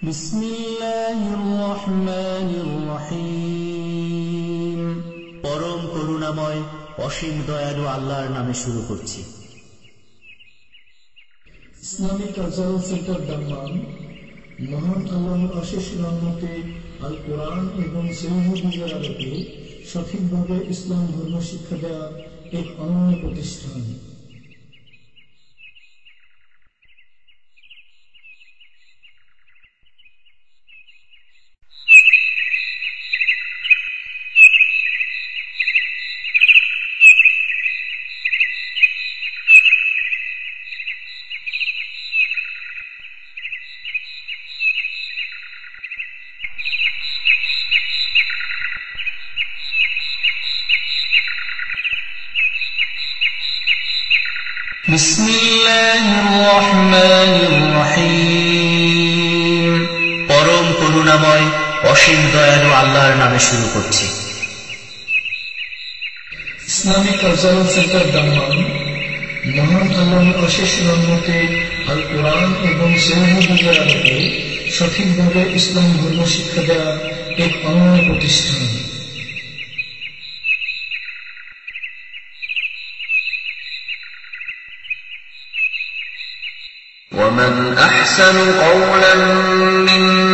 بسم الله الرحمن الرحيم পরম করুণাময় অসীম দয়ালু আল্লাহর নামে শুরু করছি ইসলামিক কালচারাল সেন্টার দাম্মান মহান আল্লাহর অশেষ রহমতে আল কোরআন এবং সহিদের আলোকে সঠিকভাবে ইসলাম ধর্ম শিক্ষা দেওয়া এক অনন্য প্রতিষ্ঠান দয়ালু আল্লাহর নামে শুরু করছি ইসলামিক কালচারাল সেন্টার দাম্মান মহান আল্লাহর অশেষ রহমতে আল কোরআন এবং সহিদের আলোকে সঠিকভাবে ইসলাম ধর্ম শিক্ষা দেওয়া এক অনন্য প্রতিষ্ঠান ومن أحسن قولا ممن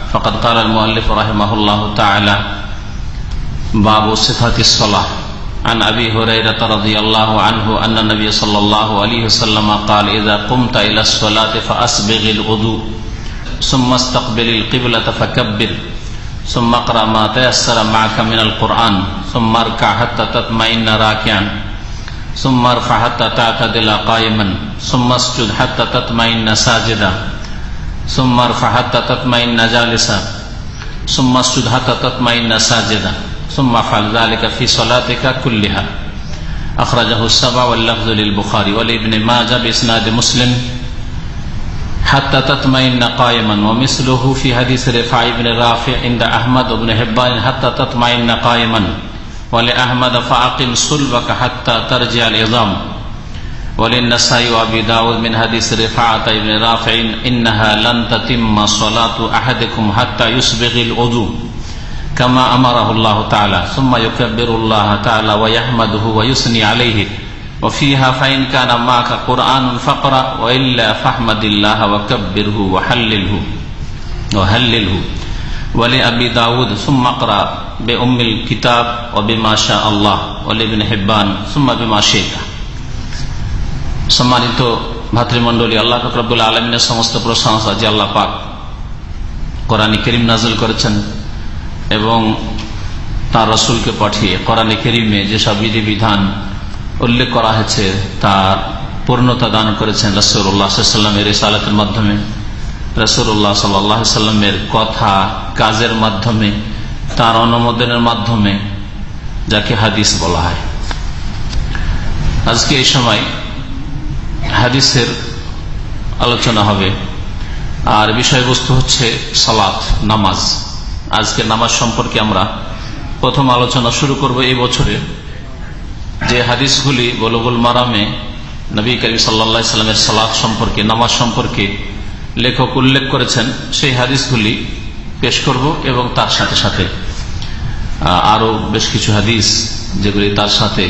فقد قال المؤلف رحمه الله تعالى باب صفة الصلاة. عن أبي هريرة رضي الله عنه أن النبي صلى الله عليه وسلم قال إذا قمت إلى الصلاة فأسبغ الغدو ثم استقبل القبلة فكبر ثم اقرأ ما تيسر معك من القرآن ثم اركع حتى تطمئن راكعا ثم ارفع حتى تعتدل قائما ثم اسجد حتى تطمئن ساجدا. ثم ارفع حتى تطمئن جالسا، ثم اسجد حتى تطمئن ساجدا، ثم افعل ذلك في صلاتك كلها. أخرجه السبع واللفظ للبخاري ولابن ماجه بإسناد مسلم. حتى تطمئن قائما، ومثله في حديث رفاع بن رافع عند أحمد بن حبان، حتى تطمئن قائما، ولأحمد فأقم صلبك حتى ترجع العظام. وللنسائي وابي داود من حديث رفاعة بن رافع إنها لن تتم صلاة أحدكم حتى يسبغ الوضوء كما أمره الله تعالى ثم يكبر الله تعالى ويحمده ويثني عليه وفيها فإن كان معك قرآن فاقرأ وإلا فاحمد الله وكبره وحلله وهلله ولأبي داود، ثم اقرأ بأم الكتاب وبما شاء الله ولابن حبان، ثم بما شئت۔ সম্মানিত ভাতৃমণ্ডলী, আল্লাহ ফকরবুল আলমিনের সমস্ত প্রশংসা যে আল্লাহ পাক কোরআন করিম নাজল করেছেন এবং তার রসুলকে পাঠিয়ে কোরআন করিমে যেসব বিধিবিধান উল্লেখ করা হয়েছে, তার পূর্ণতা দান করেছেন রসুল্লাহ সাল্লামের রিসালাতের মাধ্যমে। রসুল্লাহ সাল্লাহ সাল্লামের কথা, কাজের মাধ্যমে, তার অনুমোদনের মাধ্যমে, যাকে হাদিস বলা হয়। আজকে এই সময় হাদিসের আলোচনা হবে। আর বিষয়বস্তু হচ্ছে সালাত, নামাজ। আজকে নামাজ সম্পর্কে আমরা প্রথম আলোচনা শুরু করব এই বছরে। যে হাদিসগুলি বলবুল মারামে নবী করিম সাল্লা সাল্লামের সালাদ সম্পর্কে, নামাজ সম্পর্কে লেখক উল্লেখ করেছেন, সেই হাদিসগুলি পেশ করব এবং তার সাথে সাথে আরও বেশ কিছু হাদিস যেগুলি তার সাথে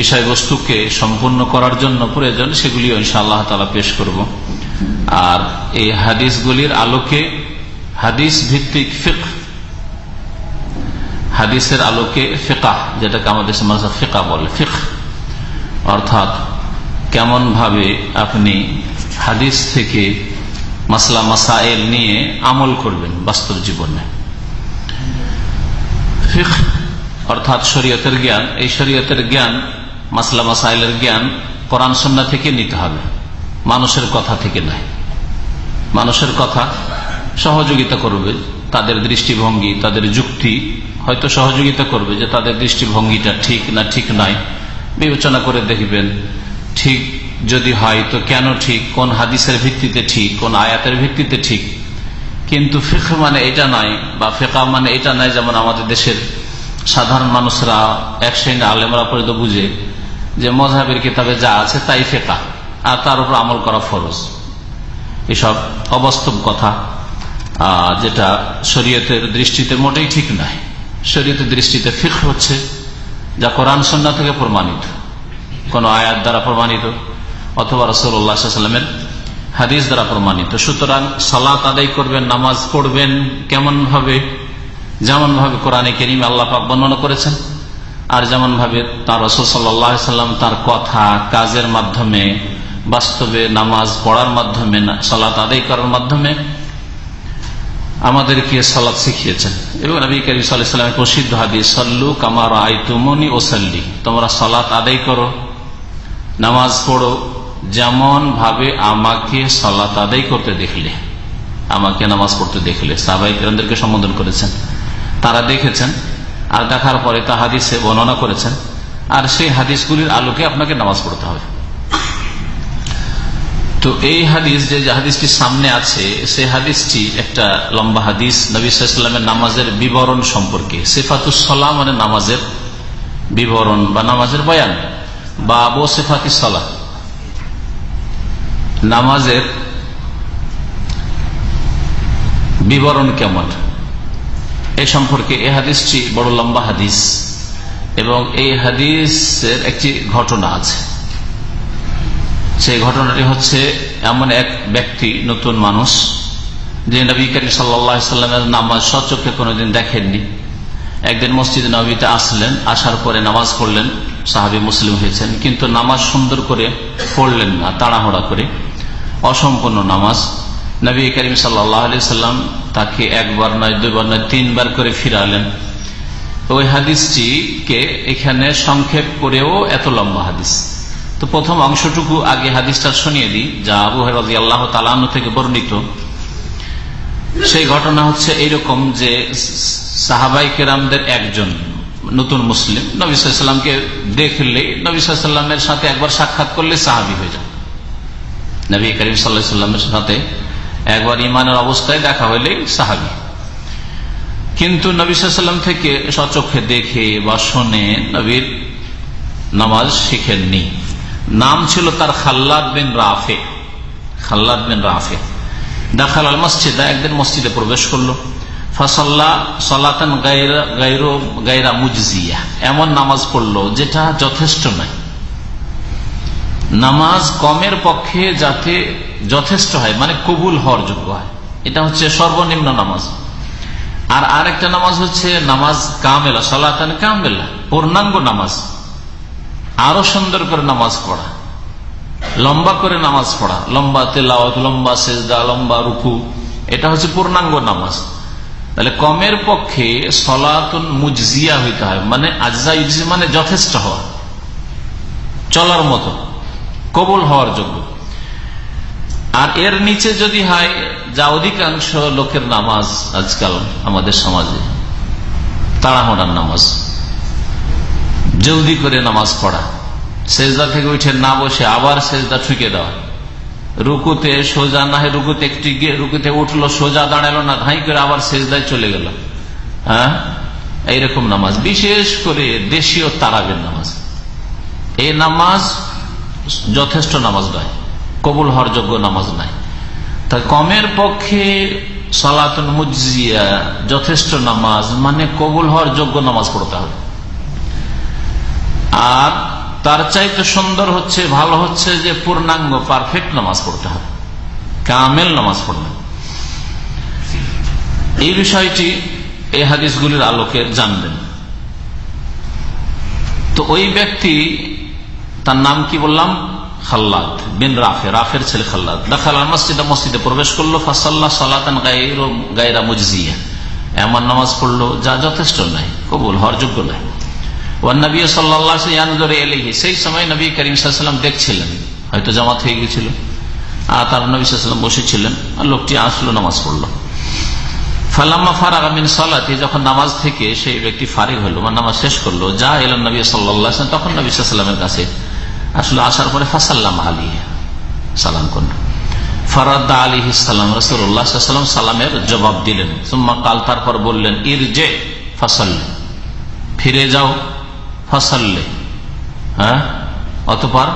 বিষয়বস্তুকে সম্পূর্ণ করার জন্য প্রয়োজন সেগুলি ইনশাআল্লাহ তালা পেশ করব। আর এই হাদিসগুলির আলোকে, হাদিস ভিত্তিক ফিক হাদিসের আলোকে ফিকা যেটাকে আমাদের সমাজ ফিকা বলে ফিক অর্থাৎ কেমন ভাবে আপনি হাদিস থেকে মাসলা, মাসাইল নিয়ে আমল করবেন বাস্তব জীবনে। ফিক অর্থাৎ শরীয়তের জ্ঞান, এই শরীয়তের জ্ঞান মাসলা মাসাইলের জ্ঞান কোরআন সন্না থেকে নিতে হবে। মানুষের কথা থেকে নয়। মানুষের কথা সহযোগিতা করবে, তাদের দৃষ্টিভঙ্গি, তাদের যুক্তি হয়তো সহযোগিতা করবে যে তাদের দৃষ্টিভঙ্গিটা ঠিক না ঠিক নাই। বিবেচনা করে দেখবেন, ঠিক যদি হয় তো কেন ঠিক, কোন হাদিসের ভিত্তিতে ঠিক, কোন আয়াতের ভিত্তিতে ঠিক। কিন্তু ফেক মানে এটা নাই বা ফেকা মানে এটা নাই যেমন আমাদের দেশের সাধারণ মানুষরা, এক শ্রেণি আলেমরা পর্যন্ত বুঝে যে মজাহের কিতাবে যা আছে তাই ফেকা আর তার উপর আমল করা ফরজ। এসব অবাস্তব কথা যেটা শরীয়তের দৃষ্টিতে মোটেই ঠিক নয় শরীয়তের দৃষ্টিতে ফিক হচ্ছে যা কোরআন সন্না থেকে প্রমাণিত। কোন আয়াত দ্বারা প্রমাণিত, অথবা রসুল্লাহামের হাদিস দ্বারা প্রমাণিত। সুতরাং সালাত আদায় করবেন, নামাজ পড়বেন কেমন ভাবে যেমন ভাবে কোরআনে কেরিম আল্লাহ পাক বর্ণনা করেছেন। আর যেমন ভাবে তার রসুল সাল্লাম তার কথা কাজের মাধ্যমে, বাস্তবে নামাজ পড়ার মাধ্যমে সালাত আদায় করার মাধ্যমে আমাদেরকে সালাদ শিখিয়েছেন। এবং নবী করিম প্রসিদ্ধ হাদি সল্লু কামার আই তুমনি ও সাল্লি তোমরা সালাত আদায় করো, নামাজ পড়ো, যেমন ভাবে আমাকে সালাত আদায় করতে দেখলে, আমাকে নামাজ পড়তে দেখলে। সাহবাইকে সম্বোধন করেছেন। তারা দেখেছেন আর দেখার পরে তা হাদিসে বর্ণনা করেছেন। আর সেই হাদিসগুলির আলোকে আপনাকে নামাজ পড়তে হবে। তো এই হাদিস যে হাদিসটি সামনে আছে, সেই হাদিসটি একটা লম্বা হাদিস। নবীলামের নামাজের বিবরণ সম্পর্কে সেফাতুসলা মানে নামাজের বিবরণ বা নামাজের বয়ান। বা আবু সেফাতি সলা নামাজের বিবরণ কেমন? এ সম্পর্কে এই হাদিসটি বড় লম্বা হাদিস এবং এই হাদিসের একটি ঘটনা আছে। সেই ঘটনাটি হচ্ছে এমন এক ব্যক্তি, নতুন মানুষ যে নবী করিম সাল্লামের নামাজ সচক্ষে কোনোদিন দেখেননি। একদিন মসজিদ নবীতে আসলেন, আসার পরে নামাজ পড়লেন, সাহাবি মুসলিম হয়েছেন, কিন্তু নামাজ সুন্দর করে পড়লেন না, তাড়াহড়া করে। অসম্পূর্ণ নামাজ। নবী করিম সাল্লাম তাকে একবার নয়, দুইবার নয়, তিনবার করে ফিরালেন। ওই হাদিসটিকে এখানে সংক্ষেপ করেও এত লম্বা হাদিস। তো প্রথম অংশটুকু আগে হাদিসটা শুনিয়ে দিই, যা আবু হরাজি আল্লাহ থেকে বর্ণিত। সেই ঘটনা হচ্ছে এইরকম যে সাহাবাই কেরামদের একজন নতুন মুসলিম নবিসামকে দেখলে নবিসামের সাথে একবার সাক্ষাৎ করলে সাহাবি হয়ে যান। নবী করিম সাল্লা সাল্লামের সাথে একবার ইমানের অবস্থায় দেখা হইলে সাহাবি। কিন্তু নবিসাল্লাম থেকে সচক্ষে দেখে বা শোনে নবীর নামাজ শিখেননি। নাম ছিল তার খাল্লাদ বিন রাফে। খাল্লাদ বিন রাফে। দেখাল আল মসজিদে একদিন মসজিদে প্রবেশ করল। ফসল্লা গাইরা মুজিয়া এমন নামাজ পড়ল যেটা যথেষ্ট নয়। নামাজ কমের পক্ষে যাতে যথেষ্ট হয় মানে কবুল হওয়ার যোগ্য হয়। এটা হচ্ছে সর্বনিম্ন নামাজ। আর আরেকটা নামাজ হচ্ছে নামাজ কামেলা, সলাতান কামেলা, পূর্ণাঙ্গ নামাজ। আরও সুন্দর করে নামাজ পড়া। লম্বা করে নামাজ পড়া। লম্বা তেলাওয়াত, লম্বা সেজদা, লম্বা রুকু, এটা হচ্ছে পূর্ণাঙ্গ নামাজ। তাহলে কমের পক্ষে সলাতুন মুজিয়া হইতে হয় মানে আজা ইউজি মানে যথেষ্ট হওয়া। চলার মতো। কবুল হওয়ার যোগ্য। আর এর নিচে যদি হয়, যা অধিকাংশ লোকের নামাজ আজকাল আমাদের সমাজে, তাড়াহড়ার নামাজ। জলদি করে নামাজ পড়া। সেজদা থেকে উঠে না বসে আবার সেজদা ঠুকে দেওয়া। রুকুতে সোজা না হয় রুকুতে একটি গিয়ে রুকুতে উঠল, সোজা দাঁড়াল না, ধাই করে আবার সেজদায় চলে গেল। হ্যাঁ? এইরকম নামাজ। বিশেষ করে দেশীয় তারাবের নামাজ। এই নামাজ যথেষ্ট নামাজ নয় কবুল হওয়ার যোগ্য নামাজ নাই। তা কমের পক্ষে সলাতুন মুজিয়া যথেষ্ট নামাজ মানে কবুল হওয়ার যোগ্য নামাজ পড়তে হবে। আর তার চাইতে সুন্দর হচ্ছে, ভালো হচ্ছে যে পূর্ণাঙ্গ পারফেক্ট নামাজ পড়তে হবে। কামেল নামাজ পড়বে এই বিষয়টি এই হাদিসগুলির আলোকে জানবেন। তো ওই ব্যক্তি তার নাম কি বললাম? খাল্লাদ বিন রাফে। রাফের ছেলে খাল্লাদ। দেখাল মসজিদে মসজিদে প্রবেশ করল ফাসাল্লাহ সালাতান গায়রা মুজিয়া এমন নামাজ পড়ল, যা যথেষ্ট নাই কবুল হওয়ার যোগ্য নাই সেই সময় নবী দেখছিলেন। হয়তো জামাত হয়ে গেছিল আর তার নবী সাল্লাম বসেছিলেন। আর লোকটি আসলো, নামাজ পড়ল। ফালাম্মা ফারাক আমিন সালাতি, যখন নামাজ থেকে সেই ব্যক্তি ফারিক হলো বা নামাজ শেষ করল, যা এলাম নবী সাল্লাহ তখন নবী সাল্লামের কাছে আসলে আসার পরে ফাসাল্লাম আলী সালাম করল ফরাদ্দা আলী ইসালাম রসুল্লাহাম সালামের জবাব দিলেন। সুম্মা কাল, তারপর বললেন ইর যে ফসল্লে। ফিরে যাও, ফসল্লে। হ্যাঁ? অতপর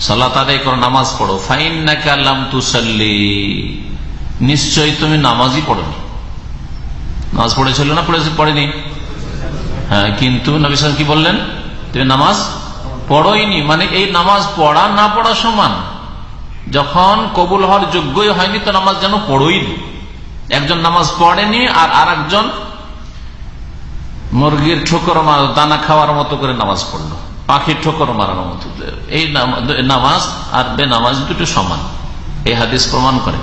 সালাত আদায় করো, নামাজ পড়ো। ফাইন না কাল্লাম তুসল্লি। নিশ্চয়ই তুমি নামাজই পড়নি। নামাজ পড়েছিল না পড়েছি, পড়েনি? হ্যাঁ কিন্তু নবী কি বললেন? তুমি নামাজ পড়ইনি মানে এই নামাজ পড়া না পড়া সমান। যখন কবুল হওয়ার যোগ্যই হয়নি, তো নামাজ যেন পড়ইনি একজন নামাজ পড়েনি আর আর একজন মুরগির ঠোকর দানা খাওয়ার মতো করে নামাজ পড়ল। পাখির ঠোকর মারার মতো। এই নামাজ আর বে নামাজ দুটো সমান। এই হাদিস প্রমাণ করে।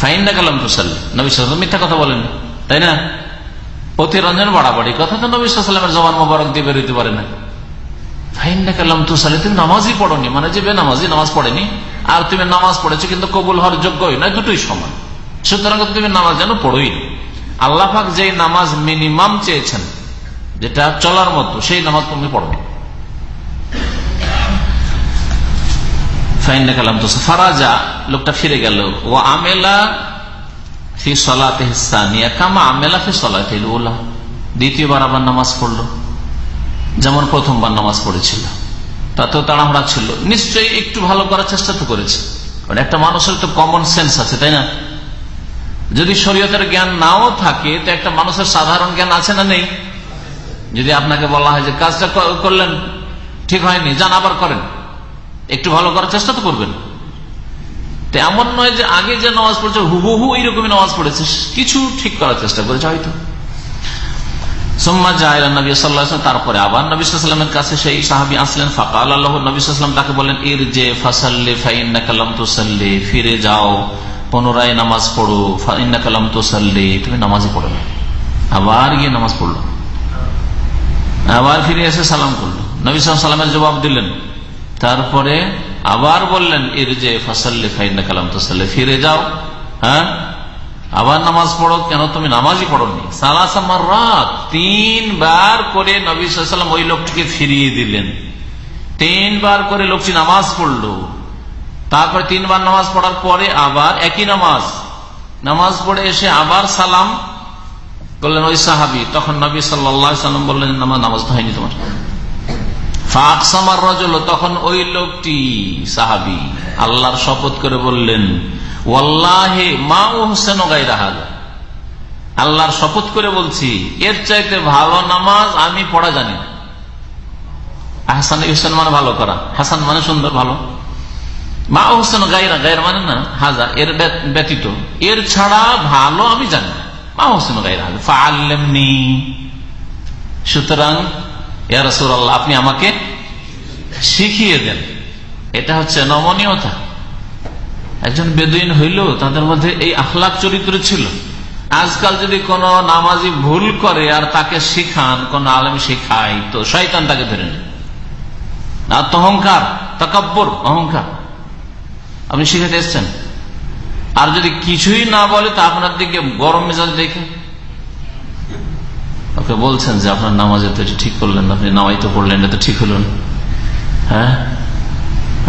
ফাইন না গেলাম তো সাল্লি নবী মিথ্যা কথা বলেন তাই না? অতিরঞ্জন বাড়াবাড়ি। কথা তো নবী সাল্লামের জবান মোবারক দিয়ে বেরোতে পারে না ফাইন না গেলাম তো সাল্লি তুমি নামাজই পড়নি মানে যে নামাজ পড়েনি, আর তুমি নামাজ পড়েছো কিন্তু কবুল হওয়ার যোগ্যই দুটোই সুতরাং তুমি নামাজ যেন আল্লাহ যে নামাজ মিনিমাম চেয়েছেন, যেটা চলার মতো, সেই নামাজ তুমি তো ফারাজা, লোকটা ফিরে গেল ও আমেলা ফি দ্বিতীয়বার আবার নামাজ পড়ল। যেমন প্রথমবার নামাজ পড়েছিল। তাতেও তাড়াহুড়া ছিল। নিশ্চয়ই একটু ভালো করার চেষ্টা তো করেছে। কারণ একটা মানুষের তো কমন সেন্স আছে, তাই না? যদি শরীয়তের জ্ঞান নাও থাকে, তো একটা মানুষের সাধারণ জ্ঞান আছে না নেই? যদি আপনাকে বলা হয় যে কাজটা করলেন, ঠিক হয়নি, যান আবার করেন। একটু ভালো করার চেষ্টা তো করবেন। তো এমন নয় যে আগে যে নামাজ পড়েছে, হুবহু এইরকমই নামাজ পড়েছে, কিছু ঠিক করার চেষ্টা করেছে হয়তো। সোম্মা জাহিল নবী সাল্লাহ তারপরে আবার নবী সাল্লামের কাছে সেই সাহাবি আসলেন, ফাকাল আল্লাহ নবী সাল্লাম তাকে বললেন ইর যে ফাসাল্লে ফাইন্না কালাম ফিরে যাও, পুনরায় নামাজ পড়ো ফাইন্না কালাম তুসাল্লে, তুমি নামাজই পড়ো না। আবার গিয়ে নামাজ পড়ল। আবার ফিরে এসে সালাম করল। নবী সাল্লামের জবাব দিলেন। তারপরে আবার বললেন এর যে ফাসাল্লে ফাইন্না কালাম তুসাল্লে ফিরে যাও হ্যাঁ? আবার নামাজ পড়ো? কেন তুমি নামাজই পড়নি? সালাসামার রাত তিনবার করে নবী ওই লোকটিকে ফিরিয়ে দিলেন। তিনবার করে লোকটি নামাজ পড়ল। তারপরে তিনবার নামাজ পড়ার পরে আবার একই নামাজ। নামাজ পড়ে এসে আবার সালাম করলেন ওই সাহাবি। তখন নবী সাল্লাম বললেন নামাজ নামাজ হয়নি তোমার। তখন ওই লোকটি সাহাবি আল্লাহর শপথ করে বললেন, ওয়াল্লাহে মা ও হোসেন আল্লাহর শপথ করে বলছি, এর চাইতে ভালো নামাজ আমি পড়া জানি হাসান মানে ভালো করা, হাসান মানে সুন্দর, ভালো। মা হোসেন গাইরা গায়ের মানে না হাজা এর ব্যতীত। এর ছাড়া ভালো আমি জানি মা হোসেন গাইরা ফাল্লেমনি সুতরাং ইয়ারসুর আল্লাহ আপনি আমাকে শিখিয়ে দেন। এটা হচ্ছে নমনীয়তা। একজন বেদুইন হইল তাদের মধ্যে এই আখলাখ চরিত্র ছিল। আজকাল যদি কোন নামাজি ভুল করে আর তাকে শিখান, কোন আলম শিখায়, তো শয়তান তাকে ধরে নেন অহংকার, তাকাব্বর, অহংকার। আপনি শিখাতে এসছেন। আর যদি কিছুই না বলে, তা আপনার দিকে গরম মেজাজ দেখে ওকে বলছেন যে আপনার নামাজে তো এটা ঠিক করলেন আপনি নামাই তো পড়লেন, এটা তো ঠিক হলো হ্যাঁ?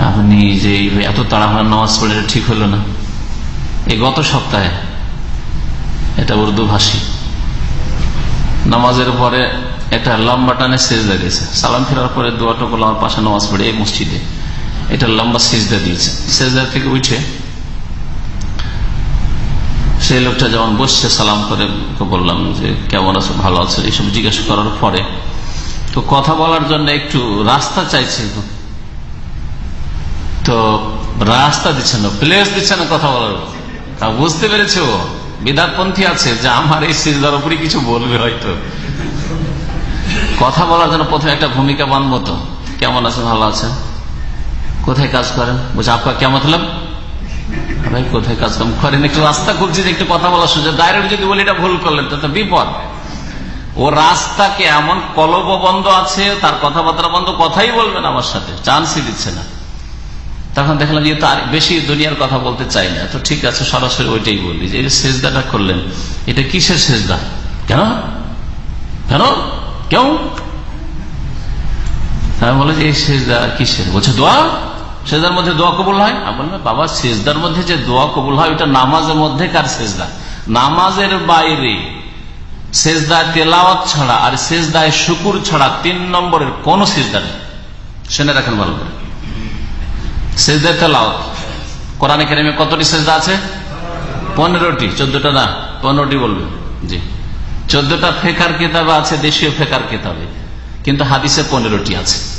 আপনি যে এত তাড়াহুড়া নামাজ পড়ে ঠিক হলো না। এই গত সপ্তাহে এটা উর্দু ভাষী নামাজের পরে একটা লম্বা টানে সেজদা দিয়েছে। সালাম ফেরার পরে দোয়াটা করল আমার পাশে নামাজ পড়ে এই মসজিদে। এটা লম্বা সেজদা দিয়েছে। সেজদা থেকে উঠে সেই লোকটা যেমন বসছে, সালাম করে বললাম যে, কেমন আছে? ভালো আছে? এইসব জিজ্ঞেস করার পরে তো কথা বলার জন্য একটু রাস্তা চাইছে। তো রাস্তা দিচ্ছে না প্লেস দিচ্ছে না কথা বলার। তা বুঝতে পেরেছে? ও বিদাতপন্থী আছে, যে আমার এই সিজদার উপরে কিছু বলবে হয়তো। কথা বলার জন্য প্রথমে একটা ভূমিকা বানবো তো। কেমন আছে ভালো আছে কোথায় কাজ করেন? বলছে আপনার কেমন হলাম ভাই, কোথায় কাজ কাম করেন? একটু রাস্তা খুঁজছি যে একটু কথা বলার সুযোগ। ডাইরেক্ট যদি বলি, এটা ভুল করলেন তো বিপদ। ও রাস্তাকে এমন কলব বন্ধ আছে, তার কথাবার্তা বন্ধ, কথাই বলবেন আমার সাথে, চান্সই দিচ্ছে না। তখন দেখলাম যে তার বেশি দুনিয়ার কথা বলতে চাই না। তো ঠিক আছে, সরাসরি ওইটাই বললি যে সেজদাটা করলেন। এটা কিসের সেজদা? কেন? কেন? কেউ? বলে যে, এই সেজদা কিসের? বলছে, দোয়া? সেজদার মধ্যে দোয়া কবুল হয়? বললাম, বাবা, সেজদার মধ্যে যে দোয়া কবুল হয় ওটা নামাজের মধ্যে কার সেজদা। নামাজের বাইরে সেজদায় তেলাওয়াত ছাড়া আর সেজদায় শুকুর ছাড়া তিন নম্বরের কোন সেজদা নেই। শুনে রাখেন ভালো করে। সেজদায় তেলাওয়াত। কোরআনে কেরেমে কতটি সেজদা আছে? পনেরোটি। চোদ্দটা না? পনেরোটি বলবেন জি। চোদ্দটা ফেকার কিতাবে আছে, দেশীয় ফেকার কিতাবে। কিন্তু হাদিসে পনেরোটি আছে।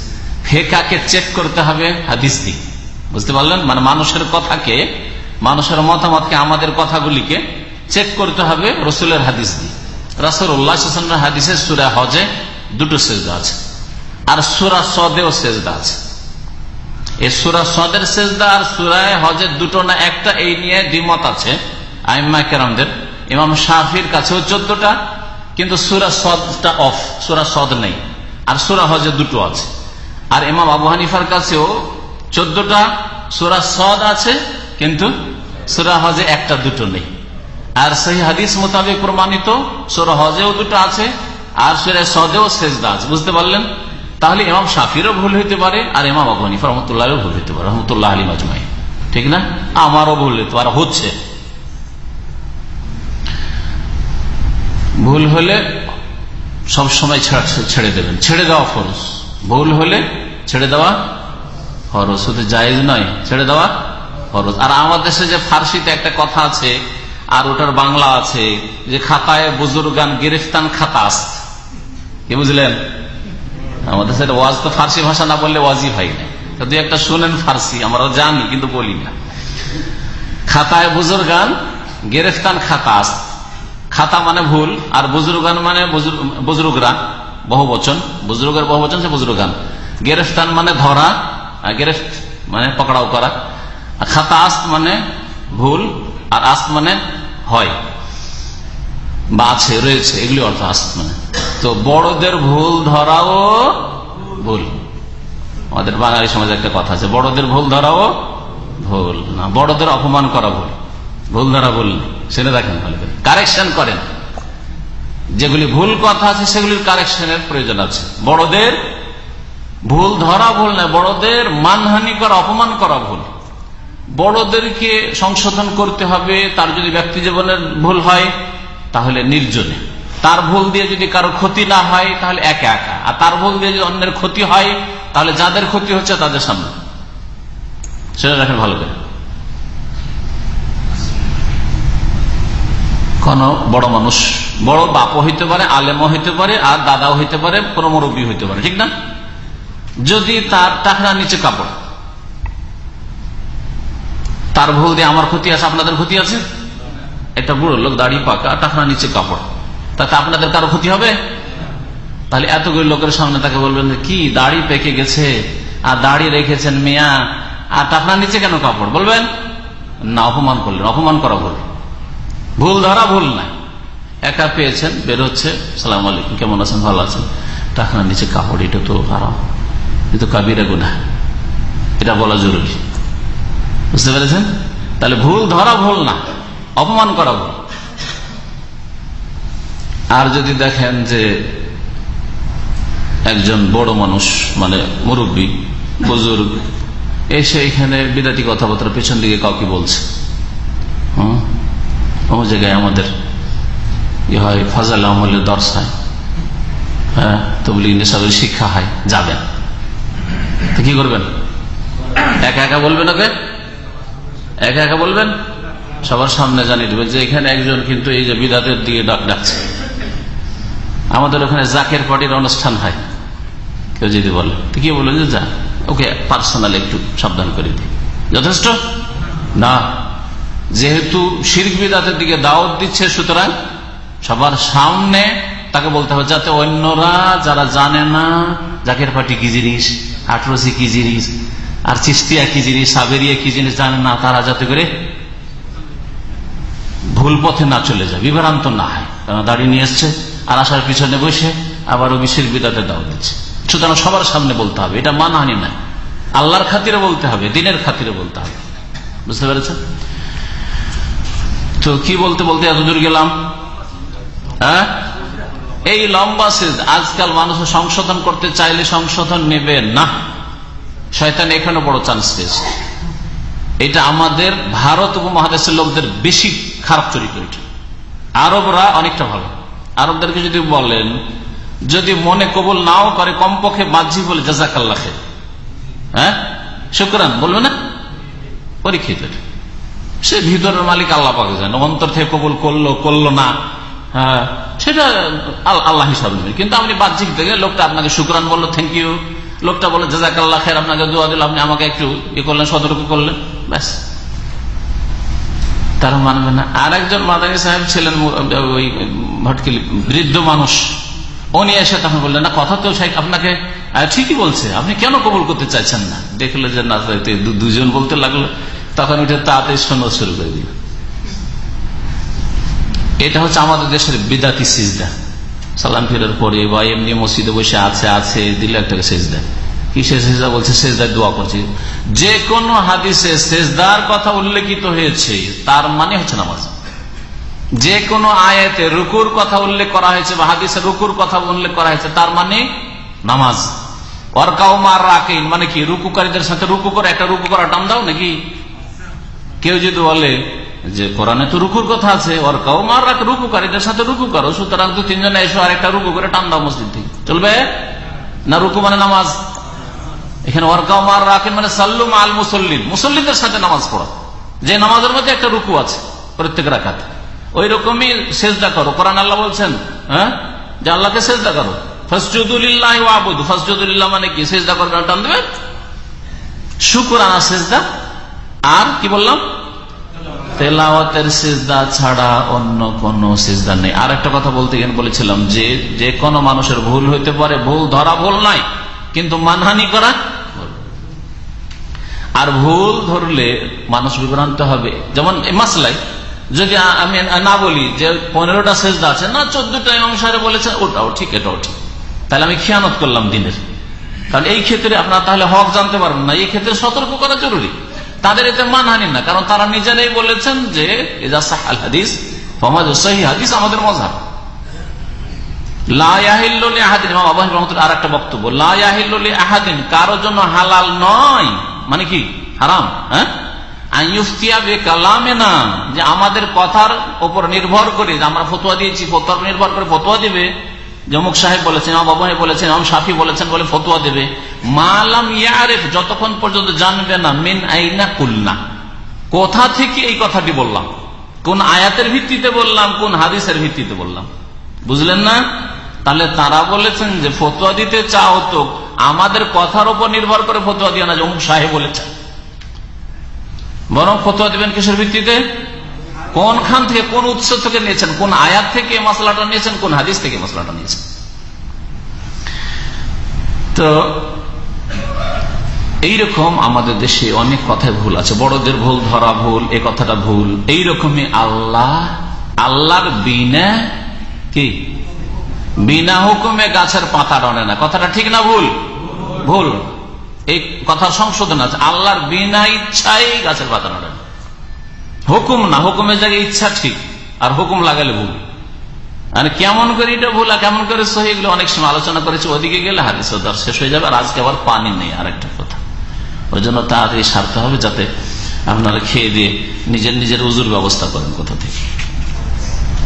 ফেকাকে চেক করতে হবে হাদিস দিয়ে। বুঝতে পারলেন? মানে মানুষের কথাকে, মানুষের মতামতকে, আমাদের কথাগুলিকে চেক করতে হবে রসুলের হাদিস দিয়ে। রাসুল উল্লাহ হাদিসে সুরা হজে দুটো সেজদা আছে। আর সুরা সদেও সেজদা আছে। এই সুরা সদের সেজদা আর সুরায় হজের দুটো না একটা এই নিয়ে দ্বিমত আছে আইম্মা কেরামদের। ইমাম শাহির কাছেও চোদ্দটা, কিন্তু সুরা সদটা অফ সুরা সদ নেই। আর সুরা হজে দুটো আছে। আর ইমাম আবু হানিফার কাছেও চোদ্দটা সুরা সদ আছে, কিন্তু সুরা হজে একটা দুটো নেই। আর সেই হাদিস মোতাবেক প্রমাণিত, সুরা হজেও দুটো আছে, আর সুরা সদেও সেজদা আছে। বুঝতে পারলেন? তাহলে ইমাম শাফিরও ভুল হইতে পারে, আর ইমাম আবু হানিফা রহমতুল্লাহও ভুল হইতে পারে, রহমতুল্লাহ আলী মাজমাই ঠিক না? আমারও ভুল হইতে পারে, হচ্ছে। ভুল হলে সব সময় ছেড়ে দেবেন, ছেড়ে দেওয়া ফরজ। ভুল হলে ছেড়ে দেওয়া ফরজ। শুধু জায়েজ নয়, ছেড়ে দেওয়া ফরজ। আর আমার দেশে যে ফার্সিতে একটা কথা আছে, আর ওটার বাংলা আছে, যে খাতায় বুজুর্গান গিরেফতান খাতাস। কি বুঝলেন? আমাদের সাথে ওয়াজ তো ফার্সি ভাষা না বললে ওয়াজই হয় না। যদি একটা শুনেন ফার্সি আমরা জানি, কিন্তু বলি না। খাতায় বুজুর্গান গেরেফতান খাতাস। খাতা মানে ভুল, আর বুজুর্গান মানে বুজুর্গরা। বহু বচন বুজুর্গের বহু বচন সে বুজুর্গান। গেরেফতান মানে ধরা গেরেফত মানে পকড়াও করা। খাতা আস্ত মানে ভুল, আর আস্ত মানে হয়। বা আছে, রয়েছে, এগুলি অর্থ আস্ত মানে। তো বড়দের ভুল, ধরাও ভুল। আমাদের বাঙালি সমাজে একটা কথা আছে, বড়দের ভুল, ধরাও ভুল। না, বড়দের অপমান করা ভুল। ভুল, ধরা ভুল। সেটা দেখেন ভালো করে। কারেকশন করেন। যেগুলি ভুল কথা আছে, সেগুলির কারেকশনের প্রয়োজন আছে। বড়দের ভুল ধরা ভুল না, বড়দের মানহানি করা, অপমান করা ভুল। বড়দেরকে সংশোধন করতে হবে, তার যদি ব্যক্তি জীবনের ভুল হয়, তাহলে নির্জনে। তার ভুল দিয়ে যদি কারও ক্ষতি না হয়, তাহলে একা একা। আর তার ভুল দিয়ে যদি অন্যের ক্ষতি হয়, তাহলে যাদের ক্ষতি হচ্ছে তাদের সামনে। সেটা রাখেন ভালো করে। কোন বড় মানুষ। বড় বাপও হইতে পারে, আলেমও হইতে পারে, আর দাদাও হইতে পারে, কোনো মুরব্বী হইতে পারে, ঠিক না? যদি তার টাকা নিচে কাপড়। তার ভুল দিয়ে আমার ক্ষতি আছে, আপনাদের ক্ষতি আছে? এটা বুড়ো লোক দাড়ি পাকা টাকা নিচে কাপড়। তাতে আপনাদের কারও ক্ষতি হবে? তাহলে এতগুলো লোকের সামনে তাকে বলবেন কি দাড়ি পেকে গেছে, আর দাড়ি রেখেছেন মেয়া, আর টাকা নিচে কেন কাপড়? বলবেন, না, অপমান করলেন, অপমান করা ভুল। ভুল ধরা ভুল নাই একা পেয়েছেন বের হচ্ছে সালাম আলাইকুম, কেমন আছেন? ভালো আছেন? টাকা নিচে কাপড়, এটা তো হারাম। এটা কাবিরা গুনা এটা বলা জরুরি। বুঝতে পেরেছেন? তাহলে ভুল ধরা ভুল না, অপমান করা ভুল। আর যদি দেখেন যে একজন বড় মানুষ মানে মুরব্বী, বুজুর্গ, এসে এখানে বিরাটি কথাবার্তা পেছন দিকে কাউকে বলছে। কোন জায়গায় আমাদের ই হয়, ফজাল আমলের দর্শ হয়। হ্যাঁ তবলি নেশাবের শিক্ষা হয়, যাবেন। তো কি করবেন? একা একা বলবেন ওকে? একা একা বলবেন? সবার সামনে জানিয়ে দেবে যে এখানে একজন কিন্তু এই যে বিদাতের দিকে ডাক ডাকছে। আমাদের ওখানে জাকের পার্টির অনুষ্ঠান হয়। কেউ যদি বলে, তো কি বলল যে যা? ওকে পার্সোনাল একটু সাবধান করে দিই। যথেষ্ট? না। যেহেতু শির্ক বিদাতের দিকে দাওয়াত দিচ্ছে, সুতরাং সবার সামনে তাকে বলতে হবে, যাতে অন্যরা যারা জানে না, জাকের পার্টি কি জিনিস আটরসি কি জিনিস, আর চিস্তিয়া কি জিনিস, সাবেরিয়া কি জিনিস জানে না, তারা যাতে করে ভুল পথে না চলে যায়, বিভ্রান্ত না হয়। কারণ দাঁড়িয়ে নিয়ে এসছে, আর আসার পিছনে বসে আবার ও বিশ্বের বিদাতে দাও দিচ্ছে। সুতরাং সবার সামনে বলতে হবে, এটা মানহানি নয়। আল্লাহর খাতিরে বলতে হবে, দিনের খাতিরে বলতে হবে। বুঝতে পেরেছেন? তো কি বলতে বলতে এতদূর গেলাম? হ্যাঁ? এই লম্বা সিজ, আজকাল মানুষ সংশোধন করতে চাইলে সংশোধন নেবে না। শয়তান এখানে বড় চান্স পেয়েছে এটা আমাদের ভারত উপমহাদেশের লোকদের বেশি খারাপ চরিত্র এটা। আরবরা অনেকটা ভালো। আরবদেরকে যদি বলেন, যদি মনে কবুল নাও করে, কমপক্ষে বাহ্যিক বলে জাজাকাল্লা খে হ্যাঁ? শুক্রান, বলবে না? পরীক্ষিত সে ভিতরের মালিক আল্লাহ পাকে জান। অন্তর থেকে কবুল করল করল না হ্যাঁ সেটা আল্লাহ হিসাব কিন্তু আপনি বাহ্যিক থেকে লোকটা আপনাকে শুক্রান বলল থ্যাংক ইউ লোকটা বলে জাজাকাল্লা খের আপনাকে দোয়া দিল, আপনি আমাকে একটু ইয়ে করলেন, সতর্ক করলেন। ব্যাস। তারা মানবে না আর একজন মাদানী সাহেব ছিলেন ওই ভটকিলি বৃদ্ধ মানুষ। উনি এসে তখন বললেন, না, কথা তো সাহেব আপনাকে ঠিকই বলছে। আপনি কেন কবুল করতে চাইছেন না? দেখল যে, না দুজন বলতে লাগল। তখন উঠে তাড়াতাড়ি শোনা শুরু করে দিল। এটা হচ্ছে আমাদের দেশের বিদাতি সিজদা। সালাম ফিরের পরে বা এমনি মসজিদে বসে আছে আছে, দিলে একটা সেজদা। কিসের সেজদা বলছে? সেজদার দোয়া করছে। যে কোনো হাদিসে সেজদার কথা উল্লেখিত হয়েছে, তার মানে হচ্ছে নামাজ। যে কোনো আয়াতে রুকুর কথা উল্লেখ করা হয়েছে বা হাদিসে রুকুর কথা উল্লেখ করা হয়েছে, তার মানে নামাজ। ওরকাও মার রাখেন মানে কি? রুকুকারীদের সাথে রুকু করে, একটা রুকু করা টান দাও নাকি? কেউ যদি বলে যে কোরআনে তো রুকুর কথা আছে, ওর কাউ মার রাখ রুকুকারীদের সাথে রুকু করো, সুতরাং দু তিনজনে এসো আর একটা রুকু করে টান দাও মসজিদ থেকে। চলবে? না রুকু মানে নামাজ? এখানে ওর কাউ মার রাখেন মানে সাল্লুম আল মুসল্লিন, মুসল্লিদের সাথে নামাজ পড়া। যে নামাজের মধ্যে একটা রুকু আছে প্রত্যেক রাখাতে ওই রকমই সেজদা করো। কোরআন আল্লাহ বলছেন হ্যাঁ? যে আল্লাহকে সেজদা করো। ফসজুদুল্লাহ ফসজুদুল্লাহ মানে কি? সেজদা করবে টান দেবে? শুকুরানা সেজদা আর কি বললাম? তেলাওয়াতের সিজদা ছাড়া অন্য কোন সিজদা নেই। আর একটা কথা বলতে গিয়ে বলেছিলাম যে যে কোনো মানুষের ভুল হইতে পারে, ভুল ধরা ভুল নাই, কিন্তু মানহানি করা আর ভুল ধরলে মানুষ বিভ্রান্ত হবে। যেমন মাসলাই, যদি আমি না বলি যে পনেরোটা সেজদা আছে, না চোদ্দটা অনুসারে বলেছেন, ওটাও ঠিক, এটাও ঠিক। তাহলে আমি খেয়ানত করলাম দিনের। কারণ এই ক্ষেত্রে আপনার তাহলে হক জানতে পারবেন না, এই ক্ষেত্রে সতর্ক করা জরুরি। তাদের এতে মানহানি না কারণ তারা নিজেরাই বলেছেন যে আমাদের নয়। মানে হ্যাঁ? আমাদের কথার উপর নির্ভর করে আমরা ফতোয়া দিয়েছি, ফতোয়ার নির্ভর করে ফতোয়া দিবে। জমুক সাহেব বলেছেন বাবা বলেছেন, আমার সাফি বলেছেন, বলে ফতুয়া দেবে। মালাম ইয়ারেফ, যতক্ষণ পর্যন্ত জানবে না, মিন আইনা কুলনা। কোথা থেকে এই কথাটি বললাম? কোন আয়াতের ভিত্তিতে বললাম, কোন হাদিসের ভিত্তিতে বললাম? বুঝলেন না? তাহলে তারা বলেছেন যে ফতোয়া দিতে চাও তো আমাদের কথার উপর নির্ভর করে ফতোয়া দিও না জমুক সাহেব বলেছেন। বরং ফতোয়া দিবেন কিসের ভিত্তিতে? কোনখান থেকে কোন উৎস থেকে নিয়েছেন? কোন আয়াত থেকে মশলাটা নিয়েছেন? কোন হাদিস থেকে মশলাটা নিয়েছেন? তো এইরকম আমাদের দেশে অনেক কথায় ভুল আছে। বড়দের ভুল, ধরা ভুল, এ কথাটা ভুল। এইরকমই আল্লাহ, আল্লাহর বিনা কি? বিনা হুকুমে গাছের পাতা ডনে না। কথাটা ঠিক না ভুল? ভুল। এই কথা সংশোধন আছে। আল্লাহর বিনা ইচ্ছাই গাছের পাতা ডনে না। হুকুম না হুকুমের জায়গায় ইচ্ছা ঠিক, আর হুকুম লাগালে ভুল। মানে কেমন করে এটা ভুল আর কেমন করে সহি এগুলো অনেক সময় আলোচনা করেছে, ওদিকে গেলে হাদিস দর শেষ হয়ে যাবে, আর আজকে আবার পানি নেই আর একটা কথা। ওই জন্য তাড়াতাড়ি সারতে হবে যাতে আপনারা খেয়ে দিয়ে নিজের নিজের উজুর ব্যবস্থা করেন কোথা থেকে।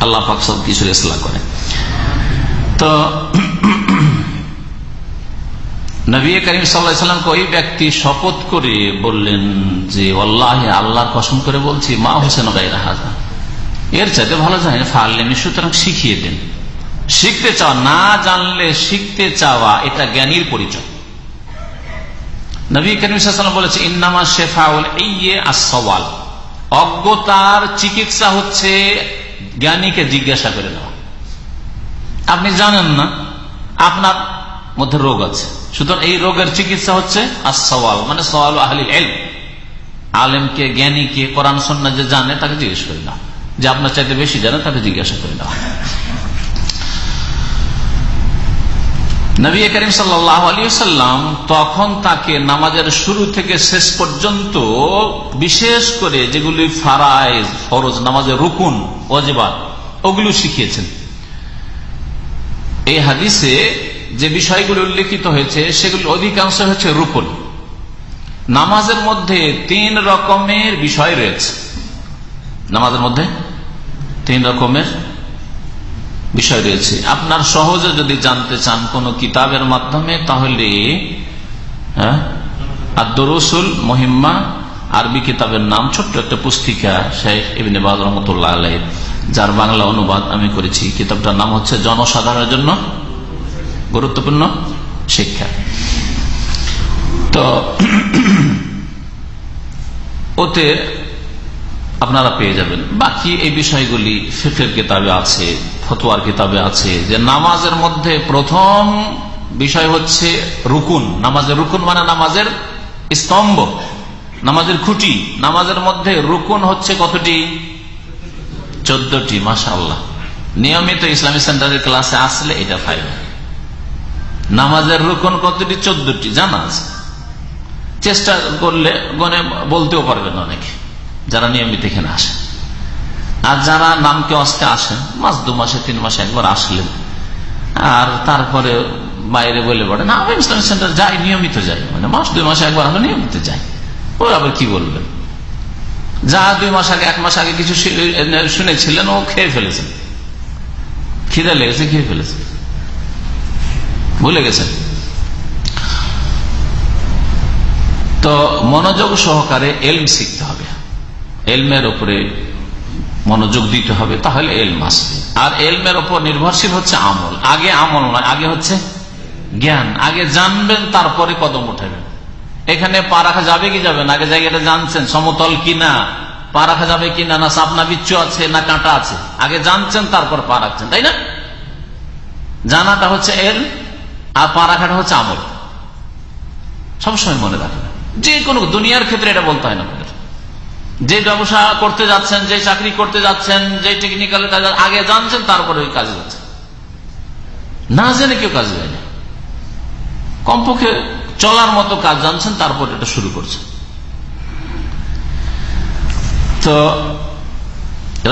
আল্লাহ পাক সব কিছু ইসলা করে তো নবী করিম সাল্লামকে ওই ব্যক্তি শপথ করে বললেন যে আল্লাহ আল্লাহর কসম করে বলছি, মা হোসেন এর চাইতে ভালো জানি ফার্লেনি সুতরাং শিখিয়ে দেন। শিখতে চাওয়া, না জানলে শিখতে চাওয়া, এটা জ্ঞানীর পরিচয়। নবী করিম সাল্লাম বলেছে, ইন্নামা শেফাউল ইয়ে আসওয়াল অজ্ঞতার চিকিৎসা হচ্ছে জ্ঞানীকে জিজ্ঞাসা করে নেওয়া। আপনি জানেন না, আপনার মধ্যে রোগ আছে। সুতরাং এই রোগের চিকিৎসা হচ্ছে আসওয়াল মানে সওয়াল আহলিল এল আলেমকে, জ্ঞানীকে, কোরআন সন্না যে জানে তাকে জিজ্ঞেস করে না যে আপনার চাইতে বেশি জানে তাকে জিজ্ঞাসা করে নেওয়া নবী করিম সাল্লাম তখন তাকে নামাজের শুরু থেকে শেষ পর্যন্ত বিশেষ করে যেগুলি ফারাইজ ফরজ, নামাজের রুকুন ওগুলো শিখিয়েছেন। এই হাদিসে যে বিষয়গুলো উল্লেখিত হয়েছে, সেগুলো অধিকাংশ হচ্ছে রুকুন। নামাজের মধ্যে তিন রকমের বিষয় রয়েছে। নামাজের মধ্যে তিন রকমের বিষয় রয়েছে। আপনার সহজে যদি জানতে চান কোন কিতাবের মাধ্যমে, তাহলে আদরসুল মহিম্মা আরবি কিতাবের নাম, ছোট্ট একটা পুস্তিকা, শেখ ইবিন রহমতুল্লাহ আলাই যার বাংলা অনুবাদ আমি করেছি। কিতাবটার নাম হচ্ছে জনসাধারণের জন্য গুরুত্বপূর্ণ শিক্ষা। তো, ওতে আপনারা পেয়ে যাবেন। বাকি এই বিষয়গুলি ফিফের কিতাবে আছে, ফতুয়ার কিতাবে আছে, যে নামাজের মধ্যে প্রথম বিষয় হচ্ছে রুকুন। নামাজের রুকুন মানে নামাজের স্তম্ভ, নামাজের খুঁটি। নামাজের মধ্যে রুকুন হচ্ছে কতটি? চোদ্দটি মাসা নিয়মিত ইসলামী সেন্টারের ক্লাসে আসলে এটা ফাইবে নামাজের রুকুন কতটি? চোদ্দটি। জানা আছে। চেষ্টা করলে গনে বলতেও পারবেন অনেকে, যারা নিয়মিত এখানে আসেন। আর যারা নামকে অস্তে আসেন, মাস, দু মাসে, তিন মাসে একবার আসলেন আর তারপরে বাইরে বলে পড়ে, না, আমি ইসলামিক সেন্টার যাই, নিয়মিত যাই। মানে মাস, দুই মাসে একবার আমরা নিয়মিত যাই। ও আবার কি বলবেন? যা দুই মাস আগে, এক মাস আগে কিছু শুনেছিলেন, ও খেয়ে ফেলেছেন খিদে লেগেছে, খেয়ে ফেলেছেন ভুলে গেছেন। তো মনোযোগ সহকারে এলম শিখতে হবে। এলমের উপরে মনোযোগ দিতে হবে, তাহলে এলম আসবে। আর এলমের উপর নির্ভরশীল হচ্ছে আমল। আগে আমল নয়, আগে হচ্ছে জ্ঞান। আগে জানবেন, তারপরে কদম উঠাবেন। এখানে পা রাখা যাবে কি যাবে না? আগে জায়গাটা জানছেন, সমতল কিনা? পা রাখা যাবে কি না সাপনা বিচ্ছু আছে, না কাঁটা আছে? আগে জানছেন, তারপর পা রাখছেন, তাই না? জানাটা হচ্ছে এল আর পা রাখাটা হচ্ছে আমল। সবসময় মনে রাখবেন যে কোনো দুনিয়ার ক্ষেত্রে এটা বলতে হয় না যে ব্যবসা করতে যাচ্ছেন, যে চাকরি করতে যাচ্ছেন, যে টেকনিক্যাল কাজ আগে জানছেন, তারপরে ওই কাজে যাচ্ছেন না জেনে কেউ কাজে যায় না। কমপক্ষে চলার মতো কাজ জানছেন, তারপর এটা শুরু করছেন। তো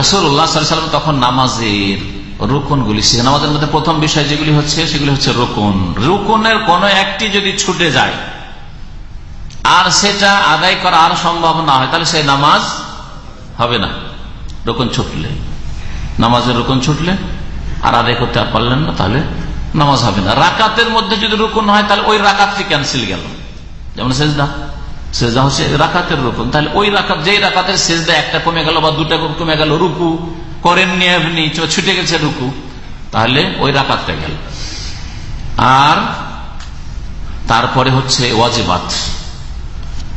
রসুল্লাহ সাল্লাম তখন নামাজের রুকন গুলি নামাজের মধ্যে প্রথম বিষয় যেগুলি হচ্ছে, সেগুলি হচ্ছে রুকন। রুকনের কোন একটি যদি ছুটে যায়, আর সেটা আদায় করা আর সম্ভব না হয়, তাহলে সেই নামাজ হবে না। রোকন ছুটলে। নামাজের রোকন ছুটলে, আর আদায় করতে আর পারলেন না, তাহলে নামাজ হবে না। রাকাতের মধ্যে যদি রুকুন হয়, তাহলে ওই রাকাতটি ক্যান্সেল গেল। যেমন সেজদা। সেজদা হচ্ছে রাকাতের রুকুন। তাহলে ওই রাকাত, যেই রাকাতের সেজদা একটা কমে গেল বা দুটা কমে গেল, রুকু। করেননি আপনি ছুটে গেছে রুকু, তাহলে ওই রাকাতটা গেল। আর তারপরে হচ্ছে ওয়াজিবাত।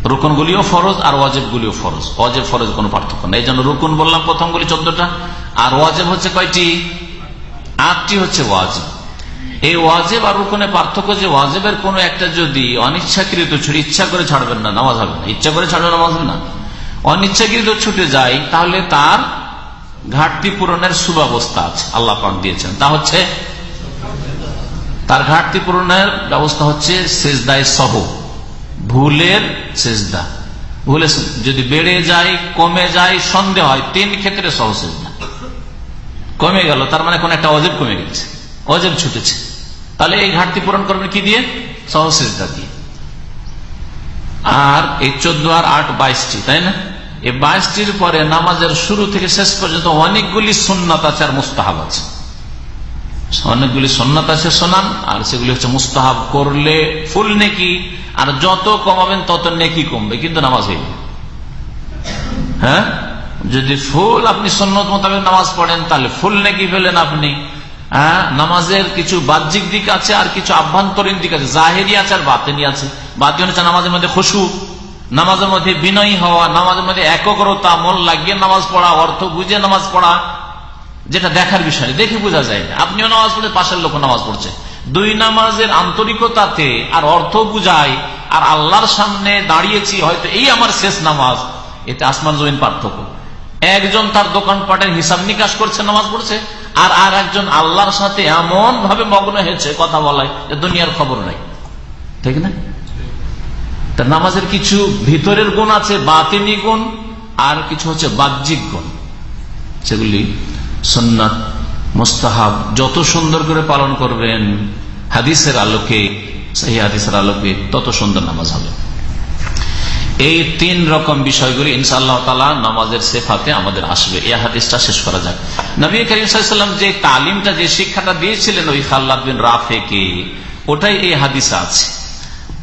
রুকন গুলিও ফরজ আর ওয়াজেব গুলিও ফরজ। ওয়াজেব, ফরজ কোনো পার্থক্য নেই। এই জন্য রুকুন বললাম প্রথম গুলি চোদ্দটা। আর ওয়াজেব হচ্ছে কয়টি? আটটি হচ্ছে ওয়াজেব। এই ওয়াজেব আর রুকনের পার্থক্য যে ওয়াজেবের কোন একটা যদি অনিচ্ছাকৃত ছুটে, ইচ্ছা করে ছাড়বেন না, নামাজ হবে না। ইচ্ছা করে ছাড়বে নামাজ হবে না। অনিচ্ছাকৃত ছুটে যায়, তাহলে তার ঘাটতি পূরণের সুব্যবস্থা আছে, আল্লাহ পাক দিয়েছেন। তা হচ্ছে, তার ঘাটতি পূরণের ব্যবস্থা হচ্ছে শেষদায় সহ, ভুলের সেজদা। ভুলে যদি বেড়ে যায়, কমে যায়, সন্দেহ হয়, তিন ক্ষেত্রে সহ সেজদা। কমে গেল, তার মানে কোন একটা অজেব কমে গেছে, অজেব ছুটেছে। তাহলে এই ঘাটতি পূরণ করবেন কি দিয়ে? সহ সেজদা দিয়ে। আর এই চোদ্দ আর আট বাইশটি, তাই না? এই বাইশটির পরে নামাজের শুরু থেকে শেষ পর্যন্ত অনেকগুলি সুন্নত আছে আর মুস্তাহাব আছে। অনেকগুলি সন্ন্যত আছে শোনান আর সেগুলি হচ্ছে মুস্তাহাব করলে ফুল নেকি, আর যত কমাবেন তত নেকি কমবে, কিন্তু নামাজ হইবে হ্যাঁ? যদি ফুল আপনি সন্ন্যত মোতাবেক নামাজ পড়েন, তাহলে ফুল নেকি পেলেন আপনি। হ্যাঁ? নামাজের কিছু বাহ্যিক দিক আছে আর কিছু আভ্যন্তরীণ দিক আছে। জাহেরি আছে আর বাতেনি আছে। বাতিন হচ্ছে নামাজের মধ্যে খুশু। নামাজের মধ্যে বিনয়ী হওয়া, নামাজের মধ্যে একগ্রতা, মন লাগিয়ে নামাজ পড়া, অর্থ বুঝে নামাজ পড়া, যেটা দেখার বিষয়, দেখে বোঝা যায় না। আপনিও নামাজ পড়ে, পাশের লোক নামাজ পড়ছে। দুই নামাজের আন্তরিকতাতে আর অর্থ বুঝায় আর আল্লাহর সামনে দাঁড়িয়েছি, হয়তো এই আমার শেষ নামাজ, এতে আসমান জমিন পার্থক্য। একজন তার দোকানপাটের হিসাব নিকাশ করছে, নামাজ পড়ছে, আর আর একজন আল্লাহর সাথে এমন ভাবে মগ্ন হয়েছে, কথা বলায় যে দুনিয়ার খবর নাই। ঠিক না? তা নামাজের কিছু ভিতরের গুণ আছে, বাতিনি গুণ, আর কিছু হচ্ছে বাহ্যিক গুণ। সেগুলি সন্ন্যাত মোস্তাহাব, যত সুন্দর করে পালন করবেন, হাদিসের আলোকে সেই হাদিসের আলোকে তত সুন্দর নামাজ হবে। এই তিন রকম বিষয়গুলি ইনশাআল্লাহ নামাজের সেফাতে আমাদের আসবে। এই হাদিসটা শেষ করা যাক। নবী করিম সাল্লাম যে তালিমটা, যে শিক্ষাটা দিয়েছিলেন ওই খাল্লাদ বিন রাফেকে, ওটাই এই হাদিসে আছে।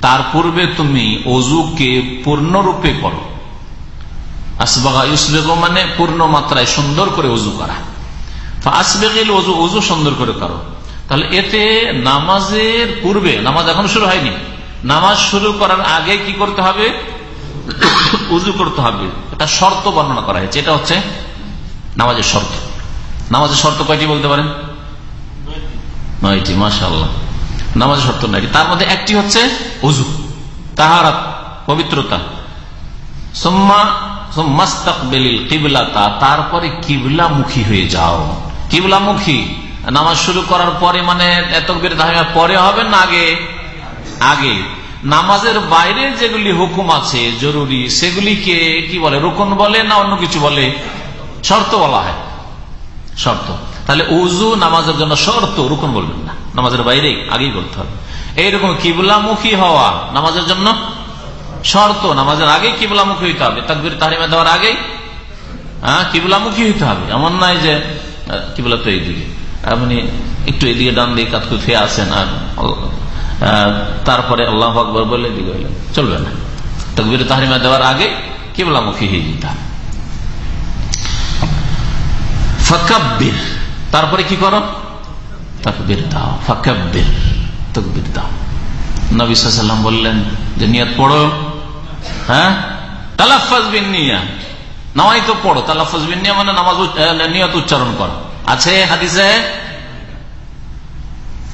তার পূর্বে তুমি অজুকে পূর্ণরূপে করো। আসবাগা মানে পূর্ণ মাত্রায় সুন্দর করে অজু করা। আসবেগিল অজু অজু সুন্দর করে করো। তাহলে এতে নামাজের পূর্বে, নামাজ এখন শুরু হয়নি, নামাজ শুরু করার আগে কি করতে হবে? উজু করতে হবে। এটা শর্ত বর্ণনা করা হয়েছে, এটা হচ্ছে নামাজের শর্ত। নামাজের শর্ত কয়টি বলতে পারেন? নয়টি। মাসাল্লাহ নামাজের শর্ত নয়টি তার মধ্যে একটি হচ্ছে উজু তাহারাত, পবিত্রতা। তারপরে কিবলামুখী হয়ে যাও। কিবলামুখী, নামাজ শুরু করার পরে মানে এত তকবির পরে হবে না আগে? আগে। নামাজের বাইরে যেগুলি হুকুম আছে, জরুরি, সেগুলিকে কি বলে, রোকন বলে না অন্য কিছু বলে? শর্ত বলা হয়। শর্ত। তাহলে উজু নামাজের জন্য শর্ত, রুকন বলবেন নামাজের বাইরে আগেই করতে হবে। এইরকম কিবলামুখী হওয়া নামাজের জন্য শর্ত, নামাজের আগেই কিবলামুখী হইতে হবে। তাকবির, তাহারিমা দেওয়ার আগেই হ্যাঁ কিবলামুখী হইতে হবে। এমন নাই যে কিবলা তো এইদিকে। আপনি একটু এদিকে ডান দিয়ে কাত ফিরে আসেন আর তারপরে আল্লাহ আকবর বলে দিকে চলবে না। তকবির, তাহারিমা দেওয়ার আগে কিবলামুখী হয়ে যেতে হবে। তারপরে কি করো? তকবির দাও, ফকাব্বির তকবির দাও। বললেন যে, নিয়ত পড়ো। হ্যাঁ? তালাফাজ বিন নিয়া। নামাই তো পড়ো। তালাফাজ বিন নিয়া মানে নামাজ নিয়ত উচ্চারণ করো। আছে হাদিসে?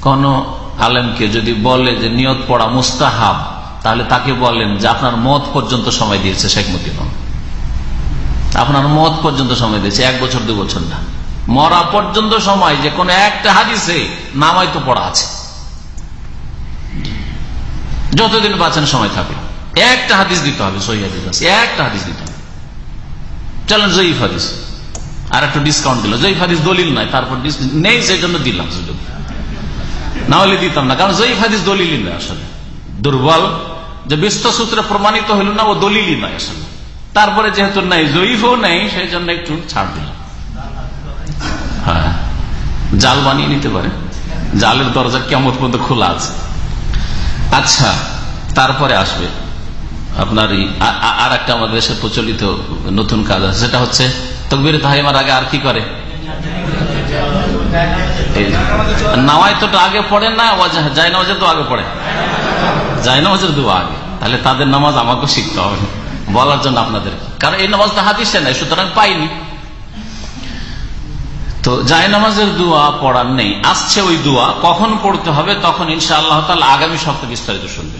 কোন আলেমকে যদি বলে যে, নিয়ত পড়া মুস্তাহাব, তাহলে তাকে বলেন যে, আপনার মত পর্যন্ত সময় দিয়েছে শেখ মুজিবুর আপনার মত পর্যন্ত সময় দিয়েছে, এক বছর, দু বছর না। মরা পর্যন্ত সময় যে কোন একটা হাদিসে নামাই তো পড়া আছে। যতদিন বাঁচেন সময় থাকল একটা হাদিস দিতে হবে, সহি হাদিস একটা হাদিস দিতে হবে। চলেন জয়ীফ হাদিস। আর একটু ডিসকাউন্ট দিল। জয়ীফ হাদিস দলিল নাই, তারপর নেই সেই জন্য দিলাম সুযোগ। না হলে দিতাম না, কারণ জয়ীফ হাদিস দলিলই নয় আসলে। দুর্বল। যে বিশ্ব সূত্রে প্রমাণিত হইল না, ও দলিলই নয় আসলে। তারপরে যেহেতু নাই, জয়ীফও নেই সেই জন্য একটু ছাড় দিলাম। জাল বানিয়ে নিতে পারে। জালের দরজা কেমন পর্যন্ত খোলা আছে। আচ্ছা তারপরে আসবে আপনার আর একটা আমাদের দেশে প্রচলিত নতুন কাজ আছে, সেটা হচ্ছে তকবির তাহিমার আগে আর কি করে? নামায় তো আগে পড়ে না যাই নামাজের তো আগে পড়ে। যাই নামাজের দু আগে, তাহলে তাদের নামাজ আমাকে শিখতে হবে, বলার জন্য আপনাদের। কারণ এই নামাজটা হাতিসে নাই, সুতরাং পাইনি। তো জায় নামাজের দোয়া পড়ার নেই। আসছে ওই দোয়া, কখন পড়তে হবে তখন ইনশা আল্লাহ আগামী সপ্তাহে বিস্তারিত শুনবে।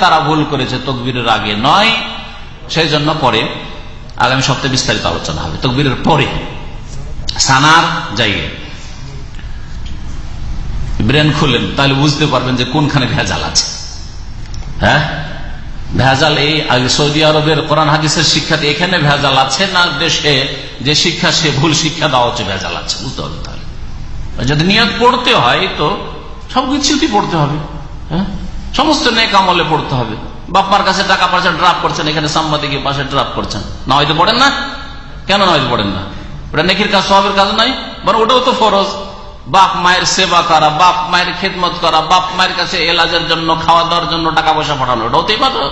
তারা ভুল করেছে, তকবীরের আগে নয় সেই জন্য পরে আগামী সপ্তাহে বিস্তারিত আলোচনা হবে, তকবীরের পরে। সানার জায়গায়। ব্রেন খুলেন তাহলে বুঝতে পারবেন যে কোনখানে ভেজাল আছে। হ্যাঁ? ভেজাল এই সৌদি আরবের কোরআন হাদিসের শিক্ষাতে এখানে ভেজাল আছে না দেশে যে শিক্ষা, সে ভুল শিক্ষা দেওয়া হচ্ছে, ভেজাল আছে, বুঝতে হবে তাহলে? যদি নিয়ত পড়তে হয়, তো সবকিছুতেই পড়তে হবে হ্যাঁ? সমস্ত নেক আমলে পড়তে হবে। বাপ্পার কাছে টাকা পয়সা ড্রাফ করছেন, এখানে সাংবাদিক পাশে ড্রাফ করছেন। না হয়তো পড়েন না? কেন না হয়তো পড়েন না? ওটা নেকির কাজ সবের কাজ নাই বরং ওটাও তো ফরজ। বাপ মায়ের সেবা করা, বাপ মায়ের খেদমত করা, বাপ মায়ের কাছে এলাজের জন্য, খাওয়া দাওয়ার জন্য টাকা পয়সা পাঠানো, এটা হতেই পারো।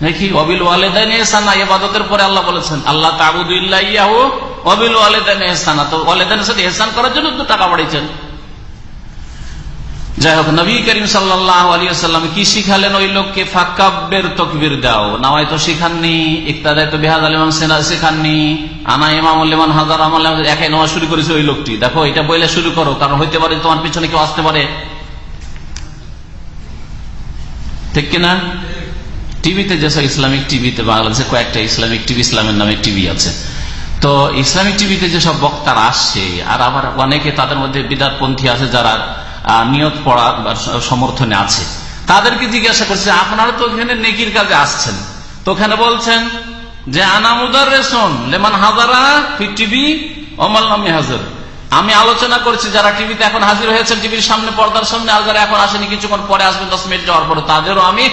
নাকি? অবিল ওয়ালেদান এহসানা এবাদতের পরে আল্লাহ বলেছেন, আল্লাহ তাবুদুল্লাহ ইয়াহু, অবিল ওয়ালেদান এহসানা। তো ওয়ালেদানের সাথে এহসান করার জন্য তো টাকা বাড়িয়েছেন যাই হোক নবী করিম সাল্লাহ আলিয়াল্লাম কি শিখালেন ওই লোককে? ফাক্কাব্যের তকবির দাও। নামাই তো শিখাননি, ইকতাদায় তো বেহাদ আলিমান সেনা শেখাননি, আনা ইমাম উল্লেমান হাজার আমল একাই নেওয়া শুরু করেছে ওই লোকটি। দেখো, এটা বইলে শুরু করো, কারণ হইতে পারে তোমার পিছনে কেউ আসতে পারে। ঠিক কিনা? টিভিতে যেসব ইসলামিক টিভিতে বাংলাদেশে কয়েকটা ইসলামিক টিভি, ইসলামের নামে টিভি আছে। তো ইসলামিক টিভিতে যেসব বক্তারা আসছে, আর আবার অনেকে তাদের মধ্যে বিদাতপন্থী আছে যারা নিয়ত পড়া সমর্থনে আছে। তাদেরকে জিজ্ঞাসা করছে, আপনারা তো ওখানে নেকির কাজে আসছেন। তো ওখানে বলছেন যে আনামুদার রেশন লেমান হাজারা টিভি অমল নামি হাজার আমি আলোচনা করছি, যারা টিভিতে এখন হাজির হয়েছেন, টিভির সামনে, পর্দার সামনে, আর যারা এখন আসেনি, কিছুক্ষণ পরে আসবেন, দশ মিনিট যাওয়ার পরে তাদেরও আমি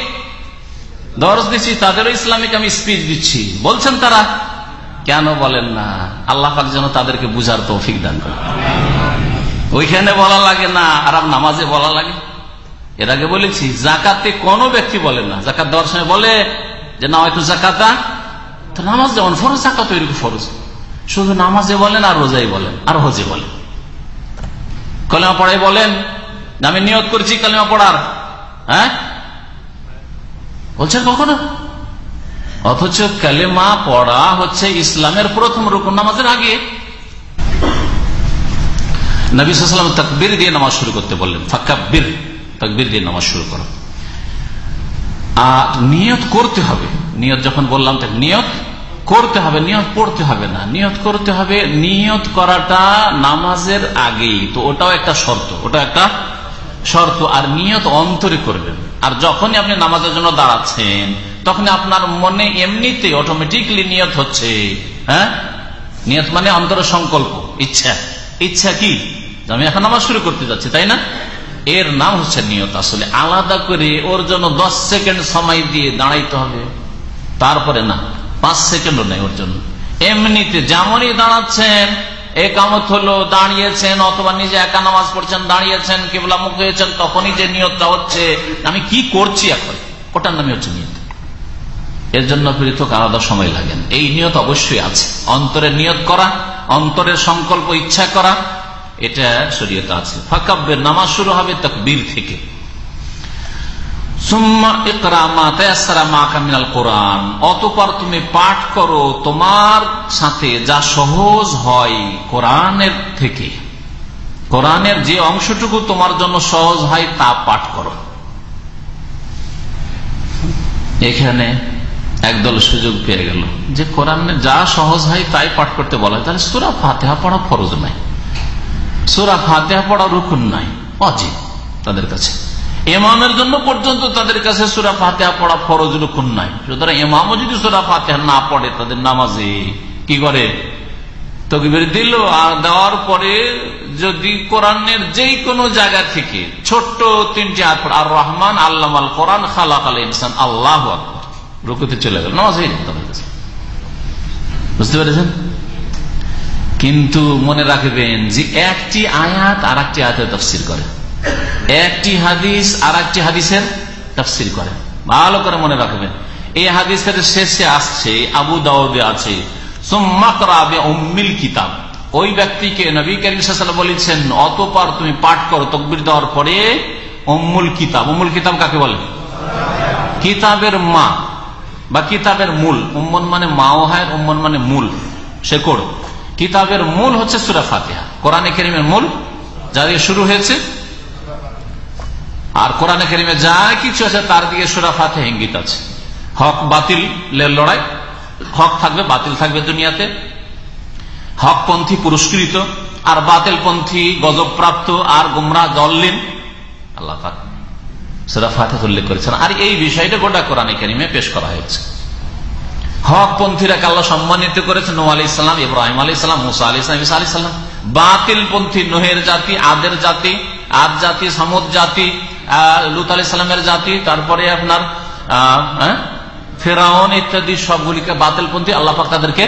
দরজ দিচ্ছি তাদেরও ইসলামিক আমি স্পিচ দিচ্ছি। বলছেন তারা, কেন বলেন না? আল্লাহ যেন তাদেরকে বুঝার তৌফিক দান করে ওইখানে বলা লাগে না আর নামাজে বলা লাগে। এর আগে বলেছি, জাকাতে কোন ব্যক্তি বলে না। জাকাত দেওয়ার সময় বলে যে না হয়তো জাকাতা তো নামাজ যেমন ফরজ, জাকাত ওইরকম ফরজ। শুধু নামাজে বলেন আর রোজাই বলেন, আর হজে বলেন। কলেমা পড়াই বলেন আমি নিয়ত করছি কলেমা পড়ার। হ্যাঁ? বলছেন কখনো? অথচ কালেমা পড়া হচ্ছে ইসলামের প্রথম রুকুন নামাজের আগে। নবী সাল্লাম তকবির দিয়ে নামাজ শুরু করতে বললেন ফাক্কাবির তকবির দিয়ে নামাজ শুরু করো। আর নিয়ত করতে হবে। নিয়ত যখন বললাম তাকে নিয়ত করতে হবে, নিয়ত পড়তে হবে না। নিয়ত করতে হবে, নিয়ত করাটা নামাজের আগেই। তো ওটাও একটা শর্ত, ওটা একটা শর্ত। আর নিয়ত অন্তরে করবেন। আর যখনই আপনি নামাজের জন্য দাঁড়াচ্ছেন তখন আপনার মনে এমনিতে অটোমেটিকলি নিয়ত হচ্ছে। হ্যাঁ? নিয়ত মানে অন্তর সংকল্প ইচ্ছা। ইচ্ছা কি? আমি এখন নামাজ শুরু করতে যাচ্ছি, তাই না? এর নাম হচ্ছে নিয়ত। আসলে আলাদা করে ওর জন্য দশ সেকেন্ড সময় দিয়ে দাঁড়াইতে হবে। তারপরে না, পাঁচ সেকেন্ডও নেই ওর জন্য। এমনিতে যেমনই দাঁড়াচ্ছেন, একামত হলো, দাঁড়িয়েছেন, অথবা নিজে একা নামাজ পড়ছেন, দাঁড়িয়েছেন, কেবলা মুখ হয়েছেন, তখনই যে নিয়তটা হচ্ছে, আমি কি করছি এখন? ওটার নামে হচ্ছে নিয়ত। এর জন্য পৃথক আলাদা সময় লাগেন এই নিয়ত অবশ্যই আছে। অন্তরে নিয়ত করা অন্তরের সংকল্প, ইচ্ছা করা, এটা শরীয়ত আছে। ফাকাব্যের নামাজ শুরু হবে তকবীর থেকে। অতপর তুমি পাঠ করো তোমার সাথে যা সহজ হয় কোরআনের থেকে। কোরআনের যে অংশটুকু তোমার জন্য সহজ হয় তা পাঠ করো। এখানে একদল সুযোগ পেয়ে গেল। যে কোরআনে যা সহজ হয় তাই পাঠ করতে বলা হয়। তাহলে সুরা ফাতেহা পড়া ফরজ নাই সুরা ফাতেহা পড়া রুকুন নাই অজিব তাদের কাছে। এমামের জন্য পর্যন্ত তাদের কাছে সুরা ফাতেহা পড়া ফরজ রুকুন নাই সুতরাং এমামও যদি সুরা ফাতেহা না পড়ে, তাদের নামাজে কি করে? তকবির দিল আর দেওয়ার পরে যদি কোরআনের যে কোনো জায়গা থেকে ছোট্ট তিনটি আর রহমান আল্লাহ কোরআন খালাক আল ইনসান, আল্লাহ রুকুতে চলে গেল, নামাজ হয়ে যেত বুঝতে পেরেছেন? কিন্তু মনে রাখবেন যে একটি আয়াত আর একটি আয়াতের তফসির করে। একটি হাদিস আর একটি হাদিসের তফসির করে। ভালো করে মনে রাখবেন। এই হাদিসের শেষে আসছে, আবু দাউদে আছে কিতাব। ওই ব্যক্তিকে নবী করিম বলেছেন, অতপর তুমি পাঠ করো, তকবির দেওয়ার পরে অম্মুল কিতাব। অমুল কিতাব কাকে বলে? কিতাবের মা। বা কিতাবের মূল উম্মন মানে মাও হয় উম্মন মানে মূল শেকড় কিতাবের মূল হচ্ছে সুরা ফাতিহা। কোরআনে কেরিমের মূল যা দিয়ে শুরু হয়েছে, আর কোরআনে কেরিমে যা কিছু আছে তার দিকে সুরা ফাতে ইঙ্গিত আছে। হক বাতিল লড়াই, হক থাকবে, বাতিল থাকবে দুনিয়াতে। হকপন্থী পুরস্কৃত, আর বাতিলপন্থী গজবপ্রাপ্ত আর গুমরা জল্লিন আল্লাহ পাক সেটা ফাতে উল্লেখ করেছেন। আর এই বিষয়টা গোটা কোরআনে কারিমে পেশ করা হয়েছে। হক পন্থীরাকে আল্লাহ সম্মানিত করেছেন নো আলি ইসলাম ইব্রাহিম আলী ইসলাম মুসা আলী ইসলাম ইসা আলী ইসলাম বাতিল পন্থী নোহের জাতি, আদের জাতি, আদ জাতি, সামুদ জাতি লুত আলি ইসলামের জাতি, তারপরে আপনার ফেরাউন ইত্যাদি সবগুলিকে বাতিল পন্থী আল্লাহ পাক তাদেরকে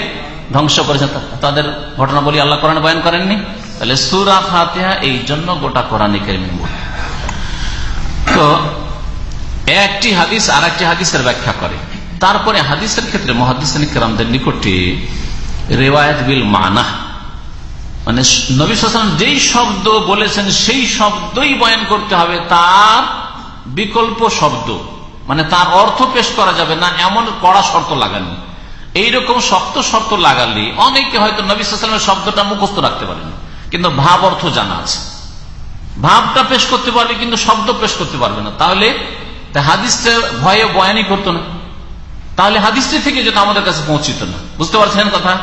ধ্বংস করেছেন। তাদের ঘটনা বলি আল্লাহ কোরআন বয়ান করেননি। তাহলে সুরা ফাতিহা এই জন্য গোটা কোরআন তো একটি হাদিস আর একটি হাদিসের ব্যাখ্যা করে। তারপরে হাদিসের ক্ষেত্রে মহাদিসামদের নিকটে রেওয়ায়ত বিল মানা। মানে নবী সালাম যেই শব্দ বলেছেন সেই শব্দই বয়ান করতে হবে, তার বিকল্প শব্দ। মানে তার অর্থ পেশ করা যাবে না, এমন কড়া শর্ত লাগানো। এইরকম শক্ত শর্ত লাগালে অনেকে হয়তো নবী সালামের শব্দটা মুখস্থ রাখতে পারেন। কিন্তু ভাব অর্থ জানা আছে। ভাবটা পেশ করতে পারবে, কিন্তু শব্দ পেশ করতে পারবে না। তাহলে হাদিসটা ভয়ে বয়ানই করতো না। তাহলে হাদিসটি থেকে যেটা আমাদের কাছে পৌঁছিত না। বুঝতে পারছেন কথা?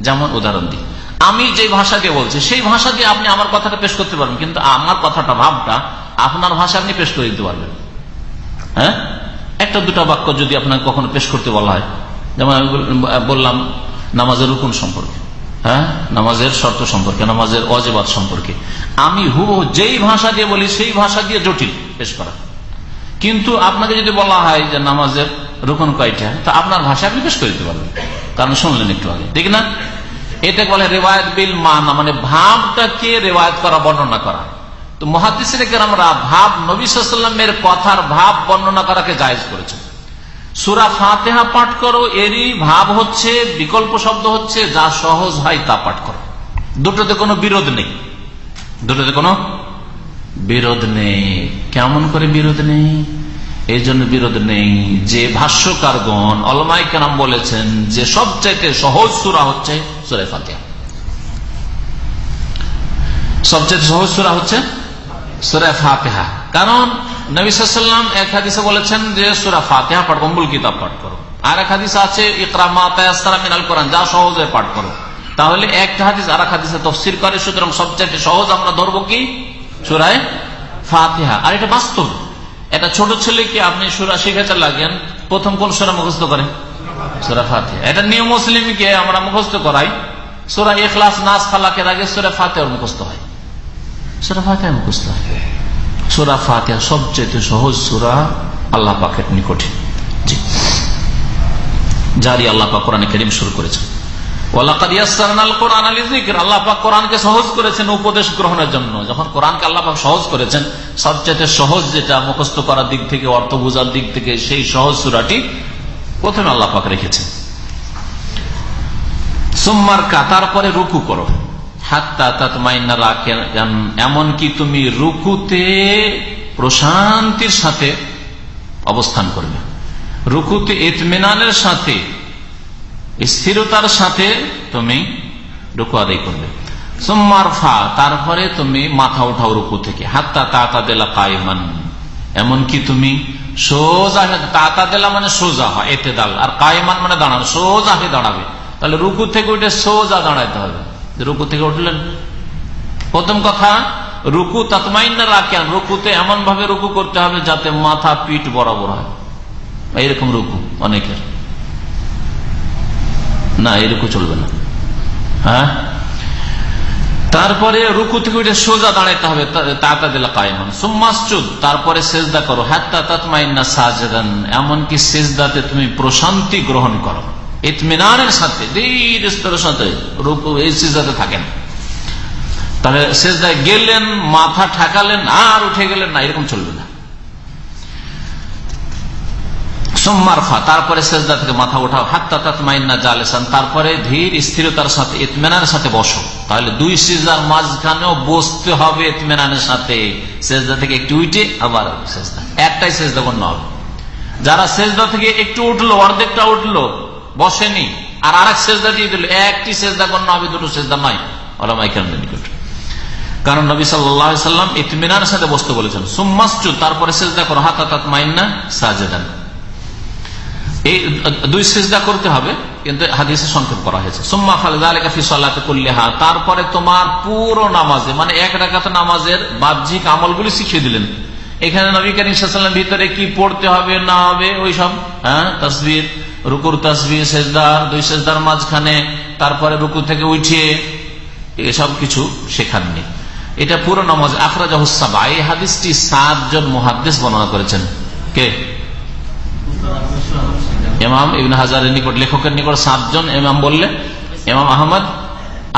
যেমন উদাহরণ দিই। আমি যে ভাষা দিয়ে বলছি, সেই ভাষা দিয়ে আপনি আমার কথাটা পেশ করতে পারবেন, কিন্তু আমার কথাটা, ভাবটা আপনার ভাষা আপনি পেশ করে দিতে পারবেন। হ্যাঁ? একটা দুটা বাক্য যদি আপনাকে কখনো পেশ করতে বলা হয়, যেমন আমি বললাম, নামাজের রুকুন সম্পর্কে। হ্যাঁ? নামাজের শর্ত সম্পর্কে, নামাজের অজেবাদ সম্পর্কে। আমি হু যেই ভাষা দিয়ে বলি, সেই ভাষা দিয়ে জটিল পেশ করা। কিন্তু আপনাকে যদি বলা হয় যে নামাজের রুকন কয়টা, তা আপনার ভাষা আপনি পেশ করে দিতে পারবেন। কারণ শুনলেন একটু আগে। ঠিক না? এটা বলে রেওয়ায়ত বিল মানা মানে ভাবটাকে রেওয়ায়ত করা, বর্ণনা করা। তো মহাদিসের আমরা ভাব নবীলামের কথার ভাব বর্ণনা করাকে জায়জ করেছে সুরা ফাতেহা পাঠ করো, এরই ভাব হচ্ছে, বিকল্প শব্দ হচ্ছে, যা সহজ হয় তা পাঠ করো। দুটোতে কোনো বিরোধ নেই। দুটোতে কোনো বিরোধ নেই। কেমন করে বিরোধ নেই? এই জন্য বিরোধ নেই। যে ভাষ্যকারগণ অলমাই কেনাম বলেছেন যে সবচাইতে সহজ সুরা হচ্ছে সুরে ফাতেহা। সবচেয়ে সহজ সুরা হচ্ছে সুরে ফাতেহা। কারণ নবিসাল্লাম এক হাদিসে বলেছেন যে সুরা ফাতেহা পাঠ কম্বুল কিতাব পাঠ করো। আর এক হাদিস আছে ইকরামিনাল কোরআন, যা সহজে পাঠ করো। তাহলে একটা হাদিস আর এক হাদিসে তফসির করে, সুতরাং সবচেয়ে সহজ আমরা ধরবো কি? সুরায় ফাতেহা। আর এটা বাস্তব। এটা ছোট ছেলেকে আপনি সুরা শিখাতে লাগেন, প্রথম কোন সুরা মুখস্থ করেন? সুরা ফাতে এটা নিউ মুসলিমকে আমরা মুখস্থ করাই। সুরা এখলাস নাস ফালাকের আগে সুরা ফাতে মুখস্থ হয়। সুরা ফাতে মুখস্থ হয়। সুরা ফাতে সবচেয়ে সহজ সুরা আল্লাহ পাকের নিকটে। জি। জারি আল্লাহ পাক কোরআন করিম শুরু করেছেন। উপদেশ গ্রহণের জন্য। যখন কোরআনকে সহজ করেছেন সহজ যেটা করার দিক থেকে, অর্থ বোঝার দিক থেকে, সেই সহজ সুরাটি প্রথমে রেখেছেন। সোমবার তারপরে রুকু করো। এমনকি তুমি রুকুতে প্রশান্তির সাথে অবস্থান করবে। রুকুতে ইতমিনানের সাথে, স্থিরতার সাথে তুমি রুকু আদায় করবে। সোম্মার তারপরে তুমি মাথা উঠাও রুকু থেকে। হাত্তা তাতা দেলা কায়মান, এমনকি তুমি সোজা তাতা দেলা মানে সোজা হয় এতে দাল আর কায়মান মানে দাঁড়ানো, সোজা হয়ে দাঁড়াবে। তাহলে রুকু থেকে উঠে সোজা দাঁড়াইতে হবে। রুকু থেকে উঠলেন। প্রথম কথা, রুকু তাতমাইন্না রাখেন রুকুতে এমন ভাবে রুকু করতে হবে যাতে মাথা, পিঠ বরাবর হয়। এইরকম রুকু অনেকের। না এরকম চলবে না। হ্যাঁ? তারপরে রুকু থেকে উঠে সোজা দাঁড়াইতে হবে তাতা দিলা কায়মান। সুম্মাসুদ তারপরে সেজদা করো। হ্যাঁ হাত্তা তাতমাইন্না সাজদান, এমনকি সেজদাতে তুমি প্রশান্তি গ্রহণ করো। ইতমিনানের সাথে, ধীর স্তরের সাথে, রুকু এই সেজদাতে থাকেন। তাহলে সেজদায় গেলেন, মাথা ঠাকালেন, আর উঠে গেলেন না, এরকম চলবে না। তারপরে সেজদা থেকে মাথা উঠাও হাত্তা তাতমাইন্না জালেসান, তারপরে ধীর স্থিরতার সাথে ইতমেনার সাথে বসো। তাহলে দুই সিজদার মাঝখানেও বসতে হবে ইতমেনানের সাথে। সেজদা থেকে একটু উঠে, আবার সেজদা। একটাই সেজদা গণ্য হবে। যারা সেজদা থেকে একটু উঠল, অর্ধেকটা উঠল বসেনি। আর আরেক সেজদা দিয়ে দিল, একটি সেজদা গণ্য হবে দুটো সেজদা নয় কারণ নবী সাল্লাম ইতমিনার সাথে বসতে বলেছেন সুম্মাসু তারপরে সেজদা করো হাতা তাত মাইন্না সাজেদান। এই দুই সেজদা করতে হবে, কিন্তু হাদিসে সংক্ষেপ করা হয়েছে। সুম্মা ফালফি সাল্লাতে কুল্লেহা, তারপরে তোমার পুরো নামাজে মানে এক রাখাত নামাজের বাহ্যিক আমলগুলি শিখিয়ে দিলেন। এখানে নবী করিম ভিতরে কি পড়তে হবে, না হবে ওই সব হ্যাঁ তসবির। রুকুর তসবির সেজদার দুই সেজদার মাঝখানে, তারপরে রুকু থেকে উঠিয়ে, এসব কিছু শেখাননি। এটা পুরো নামাজ আখরাজ হুসাবা এই হাদিসটি সাতজন মহাদ্দেশ বর্ণনা করেছেন। কে? এমাম ইবিন হাজারের নিকট, লেখকের নিকট সাতজন এমাম বললে এমাম আহমদ,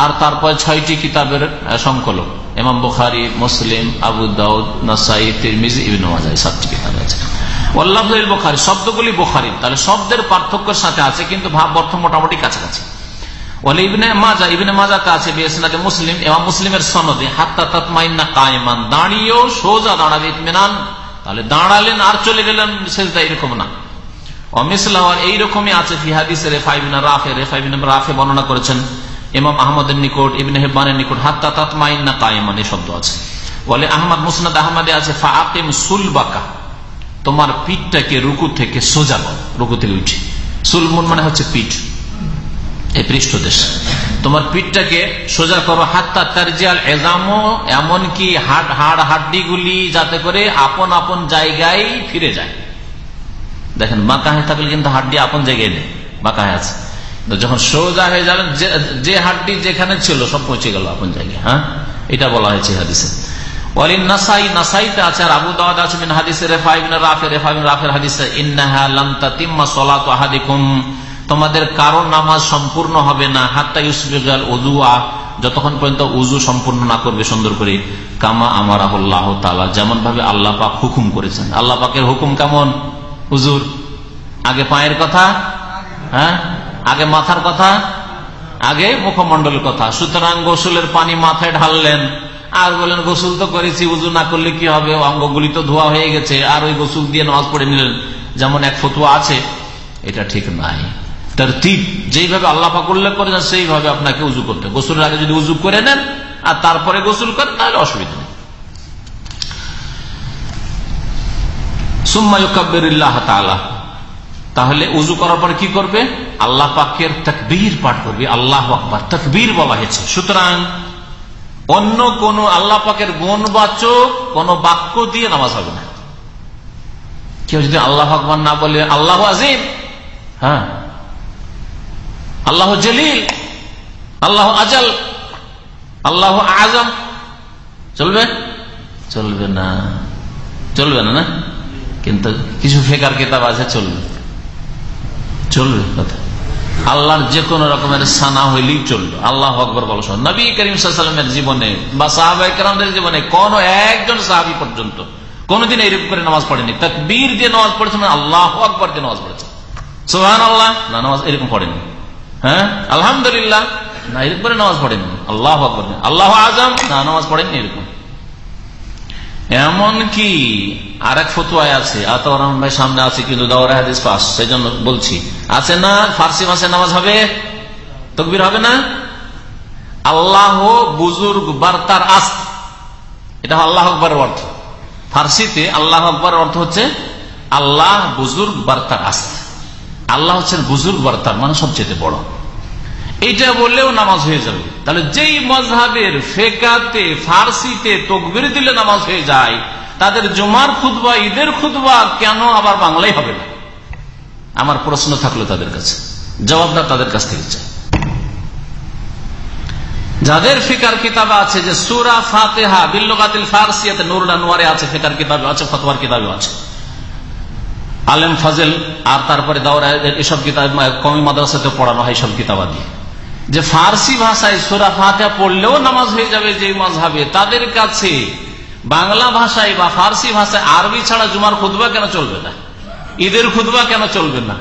আর তারপর ছয়টি কিতাবের সংকলক। ইমাম বুখারি, মুসলিম, আবু দাউদ, নাসাই, তিরমিজি, ইবিন মাজাই সাতটি কিতাব আছে বোখারি, শব্দগুলি বোখারি। তাহলে শব্দের পার্থক্যের সাথে আছে, কিন্তু ভাব অর্থ মোটামুটি কাছাকাছি। মাজা আছে মুসলিম মুসলিমের সনদে, হাত্তা দাঁড়িয়েও সোজা তাহলে দাঁড়ালেন আর চলে গেলেন এরকম না। এইরকমই আছে ফিহাদিসে রাফে রাফে বর্ণনা করেছেন। ইমাম আহমদের নিকট, ইবনে হেব্বানের নিকট, হাত্তা তাতমাইন্না কায়মান, এই শব্দ আছে। বলে আহমদ মুসনাদ আহমদে আছে ফাতিম সুলবাকা, তোমার পিঠটাকে রুকু থেকে সোজা কর রুকু থেকে উঠে সুলমুন মানে হচ্ছে পিঠ। এই পৃষ্ঠদেশ তোমার পিঠটাকে সোজা করো, হাত্তা তারজিয়াল এজামো, এমনকি হাড় হাড্ডি গুলি যাতে করে আপন আপন জায়গায় ফিরে যায়। দেখেন বাঁকাহে থাকলে কিন্তু হাড্ডি আপন জায়গায় নেই। বাঁকাহে আছে। যখন সোজা হয়ে যাবেন, যে হাড্ডি যেখানে ছিল, সব পৌঁছে গেল আপন জায়গায় হ্যাঁ? এটা বলা হয়েছে হাদিসে। নাসাই আছে আর আবু হাদিসে রাফে রাফের হাদিসে, ইন্নাহা তোমাদের কারও নামাজ সম্পূর্ণ হবে না, হাত্তা যতক্ষণ পর্যন্ত উজু সম্পূর্ণ না করবে, সুন্দর করে, কামা আমার আল্লাহ তালা যেমন ভাবে আল্লাহ পাক হুকুম করেছেন। আল্লাহ পাকের হুকুম কেমন? হুজুর, আগে পায়ের কথা হ্যাঁ? আগে মাথার কথা, আগে মুখমন্ডলের কথা। সুতরাং গোসলের পানি মাথায় ঢাললেন। আর বলেন গোসল তো করেছি, উজু না করলে কি হবে? অঙ্গগুলি তো ধোয়া হয়ে গেছে। আর ওই গোসল দিয়ে নামাজ পড়ে নিলেন। যেমন এক ফতুয়া আছে, এটা ঠিক নাই। তার তীব যেইভাবে আল্লাহ পাক উল্লেখ করেছেন, সেইভাবে আপনাকে উজু করতে গোসলের আগে যদি উজু করে নেন, আর তারপরে গোসল করেন, তাহলে অসুবিধা নেই। তাহলে উজু করার পরে কি করবে? আল্লাহ পাকের তকবীর পাঠ করবে। আল্লাহ আকবর। তকবীর বলা হয়েছে। সুতরাং অন্য কোন আল্লাহ পাকের গুণ গুণবাচক কোন বাক্য দিয়ে নামাজ হবে না। কেউ যদি আল্লাহ আকবর না বলে, আল্লাহ আজিম। হ্যাঁ। আল্লাহ জলিল। আল্লাহ আজাল। আল্লাহ আজম। চলবে? চলবে না। চলবে না না? কিন্তু কিছু ফেকার কিতাব আছে, চলবে। চলবে কথা। আল্লাহর যে কোন রকমের সানা হইলেই চলবে। আল্লাহ আকবর বল নবী করিমের জীবনে বা সাহাবাহামের জীবনে কোন একজন সাহাবি পর্যন্ত কোনদিন এইরকম করে নামাজ পড়েনি। বীর দিয়ে নামাজ পড়েছে মানে আল্লাহ আকবর দিয়ে নামাজ পড়েছে। সোহান আল্লাহ না, নামাজ এরকম পড়েনি। হ্যাঁ? আলহামদুলিল্লাহ। না, এরকম করে নামাজ পড়েনি। আল্লাহ আকবর আল্লাহ আজম না, নামাজ পড়েনি এরকম। এমন কি আর এক ফতুয়ায় আছে আতর ভাই সামনে আছে, কিন্তু দাওয়ার হাদিস পাস সেই জন্য বলছি। আছে না? ফার্সি মাসে নামাজ হবে? তকবির হবে না? আল্লাহ বুজুর্গ বার্তার আস্ত। এটা আল্লাহ আকবরের অর্থ। ফার্সিতে আল্লাহ আকবরের অর্থ হচ্ছে, আল্লাহ বুজুর্গ বার্তার আস্ত। আল্লাহ হচ্ছেন বুজুর্গ বার্তার মানে সবচেয়ে বড়। এইটা বললেও নামাজ হয়ে যাবে। তাহলে যেই মজহাবের ফেকাতে, ফার্সিতে তকবির দিলে নামাজ হয়ে যায়, তাদের জমার খুদবা ঈদের খুদবা কেন আবার বাংলায় হবে না? আমার প্রশ্ন থাকল তাদের কাছে। জবাবটা তাদের কাছ থেকে চাই। যাদের ফিকার কিতাবে আছে যে সুরা ফাতেহা, বিল্লগাতিল ফার্সিয়াতে নুরুল নোয়ারে আছে, ফিকার কিতাবে আছে, ফতোয়ার কিতাবে আছে। আলেম ফাজেল, আর তারপরে দাওরা, এসব কিতাব, কমি মাদ্রাসাতে পড়ানো হয় সব কিতাবাদি যে ফার্সি ভাষায় সুরা ফাতেহা পড়লেও নামাজ হয়ে যাবে যে মজহাবে, তাদের কাছে বাংলা ভাষায় বা ফার্সি ভাষায় আরবি ছাড়া জুমার খুদবা কেন চলবে না? ঈদের খুদবা কেন চলবে না?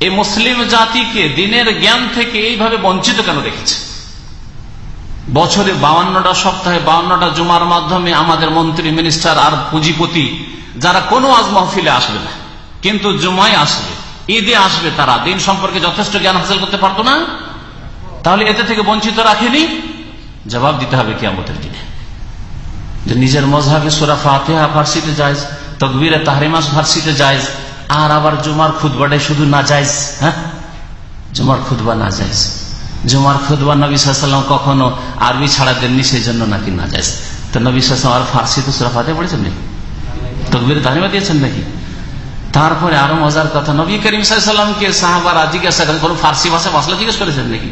এই মুসলিম জাতিকে দিনের জ্ঞান থেকে এইভাবে বঞ্চিত কেন রেখেছে? বছরে বাউন্নটা সপ্তাহে বাউন্নটা জুমার মাধ্যমে আমাদের মন্ত্রী মিনিস্টার আর পুঁজিপতি, যারা কোনো আজ মহফিলে আসবে না, কিন্তু জুমায় আসবে, ঈদে আসবে তারা, দিন সম্পর্কে যথেষ্ট জ্ঞান হাসিল করতে পারতো না? তাহলে এতে থেকে বঞ্চিত রাখেনি? জবাব দিতে হবে কি আমাদের দিনে। যে নিজের মজহাবে সোরা ফাতেহা ফার্সিতে যায় তকবিরে তাহরিমাস ফার্সিতে যায় আর আবার জুমার খুদবাটাই শুধু না যাইজ হ্যাঁ? জুমার খুদবা না যাইজ জুমার খুদবা নবী সাল্লাম কখনো আরবি ছাড়া দেননি সেই জন্য নাকি না যাইজ তো নবী সাল্লাম আর ফার্সি তো সুরাফাতে পড়েছেন নাকি? তকবির তালিমা দিয়েছেন নাকি? তারপরে আরও মজার কথা, নবী করিম সাল্লামকে সাহাবারা জিজ্ঞাসা করেন, কোন ফার্সি ভাষা মশলা জিজ্ঞেস করেছেন নাকি?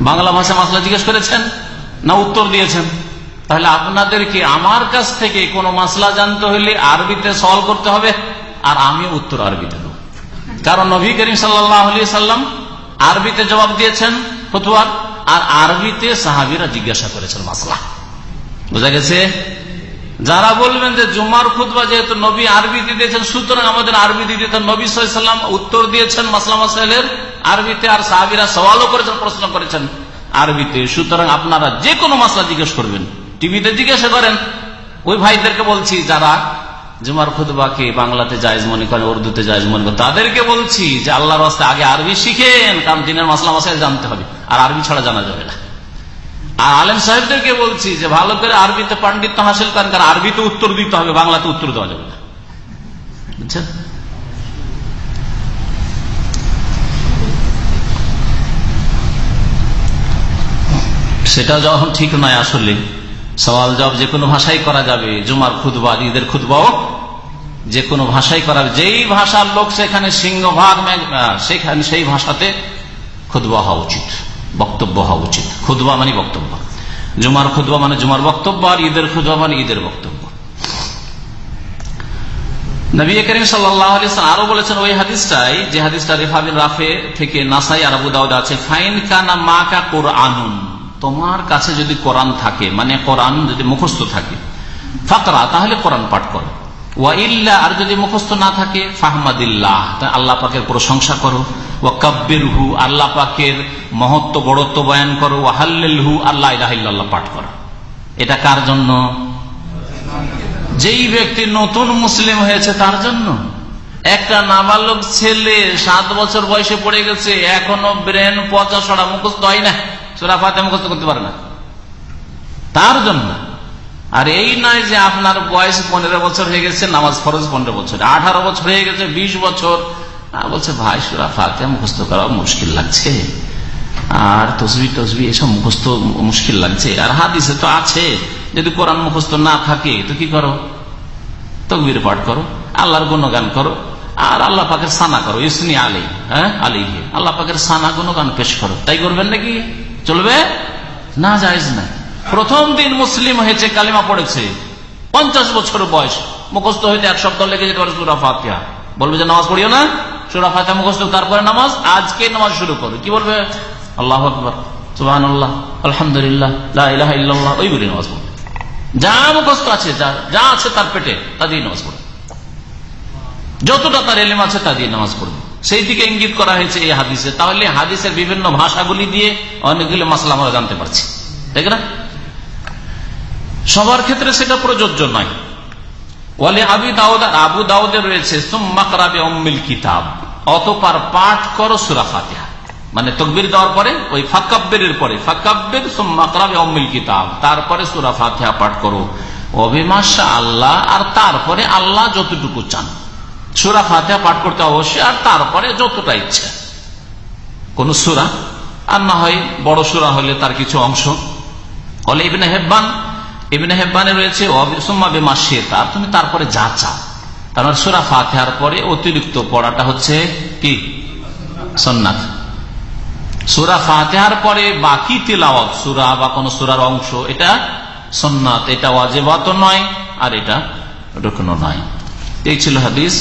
বাংলা ভাষা মাসলা জিজ্ঞেস করেছেন, না উত্তর দিয়েছেন। তাহলে আপনাদেরকে আমার কাছ থেকে কোন মাসলা জানতে হলে আরবিতে সলভ করতে হবে, আর আমি উত্তর আরবিতে দেব। কারণ নবী করিম সাল্লাম আরবিতে জবাব দিয়েছেন ফতুয়ার, আর আরবিতে সাহাবিরা জিজ্ঞাসা করেছেন মাসলা। বোঝা গেছে? যারা বলবেন যে জুমার খুদবা যেহেতু নবী আরবিতে দিয়েছেন, সুতরাং আমাদের আরবিতে দিয়েছেন। নবী সাল্লাম উত্তর দিয়েছেন মাসলাম মাসাইলের আরবিতে, আর সাহাবিরা সওয়ালও করেছেন, প্রশ্ন করেছেন আরবিতে। সুতরাং আপনারা যে কোনো মাসলা জিজ্ঞেস করবেন। টিভিতে জিজ্ঞাসা করেন। ওই ভাইদেরকে বলছি, যারা জুমার খুদবাকে বাংলাতে জায়জ মনে করেন, উর্দুতে জায়জ মনে করেন, তাদেরকে বলছি যে আল্লাহর আগে আরবি শিখেন, কারণ দিনের মাসলা মাসাইল জানতে হবে, আর আরবি ছাড়া জানা যাবে না। আর আলেম সাহেবদেরকে বলছি যে ভালো করে আরবিতে পাণ্ডিত্য হাসিল করেন, কারণ আরবিতে উত্তর দিতে হবে, বাংলাতে উত্তর দেওয়া যাবে না। বুঝছেন? সেটা যখন ঠিক নয় আসলে, সওয়াল জব যে কোনো ভাষাই করা যাবে, জুমার খুদবা ঈদের খুদবাও যে কোনো ভাষাই করা যেই ভাষার লোক সেখানে সিংহভাগ সেখানে সেই ভাষাতে খুদবা হওয়া উচিত। বক্তব্য হওয়া উচিত। খুদবা মানে বক্তব্য। জুমার খুদবা মানে জুমার বক্তব্য আর ঈদের খুদবা মানে ঈদের বক্তব্য। নবী করিম সাল্লাম আরও বলেছেন ওই হাদিসটাই, যে হাদিসটা রাফে থেকে নাসাই আর আবু দাউদ আছে, ফাইন কানা মা কা কোরআনুন। তোমার কাছে যদি কোরআন থাকে মানে কোরআন যদি মুখস্থ থাকে, ফাকরা, তাহলে কোরআন পাঠ করো। ওয়াইল্লা আর যদি মুখস্থ না থাকে, ফাহমাদিল্লাহ। আল্লাহ পাকের প্রশংসা করো। ও কাব্যের হু আল্লাহ পাকের মহত্ব, বড়ত্ব বয়ান করো। ও হু আল্লাহ ইলাহিল্লাহ পাঠ করো। এটা কার জন্য? যেই ব্যক্তি নতুন মুসলিম হয়েছে, তার জন্য। একটা নাবালক ছেলে সাত বছর বয়সে পড়ে গেছে, এখনও ব্রেন পচা সরা মুখস্থ হয় না। সুরা ফাতে মুখস্থ করতে পারে না। তার জন্য। আর এই নয় যে আপনার বয়স পনেরো বছর হয়ে গেছে, নামাজ ফরজ পনেরো বছর। আঠারো বছর হয়ে গেছে, বিশ বছর। বলছে, ভাই, সুরা ফাতে মুখস্থ করা মুশকিল লাগছে। আর তসবি তসবি এসব মুখস্থ মুশকিল লাগছে। আর হাদিসে তো আছে, যদি কোরআন মুখস্থ না থাকে, তো কি করো? তকবির পাঠ করো, আল্লাহর গুণগান করো, আর আল্লাহ পাকের সানা করো। ইসনি আলী হ্যাঁ? আলীকে আল্লাহ পাকের সানা গুণগান পেশ করো। তাই করবেন নাকি? চলবে? না যাইজ না প্রথম দিন মুসলিম হয়েছে, কালিমা পড়েছে। পঞ্চাশ বছর বয়স। মুখস্থ হইতে এক সপ্তাহ লেগে যেতে পারে সুরা ফাতিহা। বলবে যে নামাজ পড়িও না। সুরা ফাতিহা মুখস্থ তারপরে নামাজ? আজকে নামাজ শুরু করো। কি বলবে? আল্লাহ নামাজ পড়বে যা মুখস্থ আছে, যা যা আছে তার পেটে, তা দিয়ে নামাজ পড়বে যতটা তার এলেম আছে, তা দিয়ে নামাজ পড়বে সেই দিকে ইঙ্গিত করা হয়েছে এই হাদিসে। তাহলে হাদিসের বিভিন্ন ভাষাগুলি দিয়ে অনেকগুলো মাসলা আমরা জানতে পারছি। তাই না? সবার ক্ষেত্রে সেটা প্রযোজ্য নয়। ওয়ালে আবি দাউদ আর আবু দাউদে রয়েছে সুম্মাকরাবে অম্মিল কিতাব, অতপার পাঠ করো সুরা ফাতিহা। মানে তকবির দেওয়ার পরে, ওই ফাকাব্বের পরে, ফাকাব্বের সুম্মাকরাবে অম্মিল কিতাব, তারপরে সুরা ফাতিহা পাঠ করো। অভিমাশা আল্লাহ আর তারপরে আল্লাহ যতটুকু চান। সুরা ফাতিহা পাঠ করতে অবশ্যই, আর তারপরে যতটা ইচ্ছা। কোন সুরা, আর না হয় বড় সুরা হলে তার কিছু অংশ। হলে ইবনে হেব্বান ইবনে হেব্বানে রয়েছে তার তুমি তারপরে যা চাও। কারণ সুরা ফাতেহার পরে অতিরিক্ত পড়াটা হচ্ছে কি? সন্ন্যাত সুরা ফাতেহার পরে বাকি তিলাওয়াত, সুরা বা কোন সুরার অংশ, এটা সন্ন্যাত এটা ওয়াজেবাত নয়, আর এটা রুকনো নয়। এই ছিল হাদিস।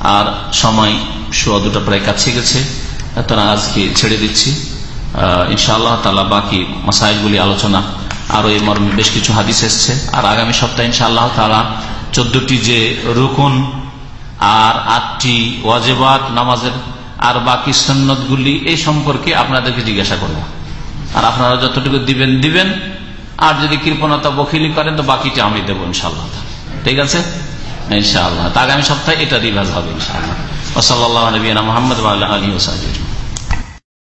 আর সময় সোয়া দুটো প্রায় কাছে গেছে। তারা আজকে ছেড়ে দিচ্ছি। ইনশাআল্লাহ তালা বাকি মাসাইলগুলি আলোচনা আরও এই মর্মে বেশ কিছু হাদিস এসছে। আর আগামী সপ্তাহে ইনশাআল্লাহ তালা চোদ্দটি যে রুকুন আর আটটি ওয়াজেবাত নামাজের আর বাকি সন্ন্যতগুলি এই সম্পর্কে আপনাদেরকে জিজ্ঞাসা করব। আর আপনারা যতটুকু দিবেন দিবেন। আর যদি কৃপণতা বকিলি করেন, তো বাকিটা আমি দেবো ইনশাল্লাহ ঠিক আছে? ইনশাআল্লাহ। তা আগামী সপ্তাহে এটা রিভাজ হবে ইনশাআল্লাহ। ওসল্লাহ নবীনা মোহাম্মদ আলী ওসাহ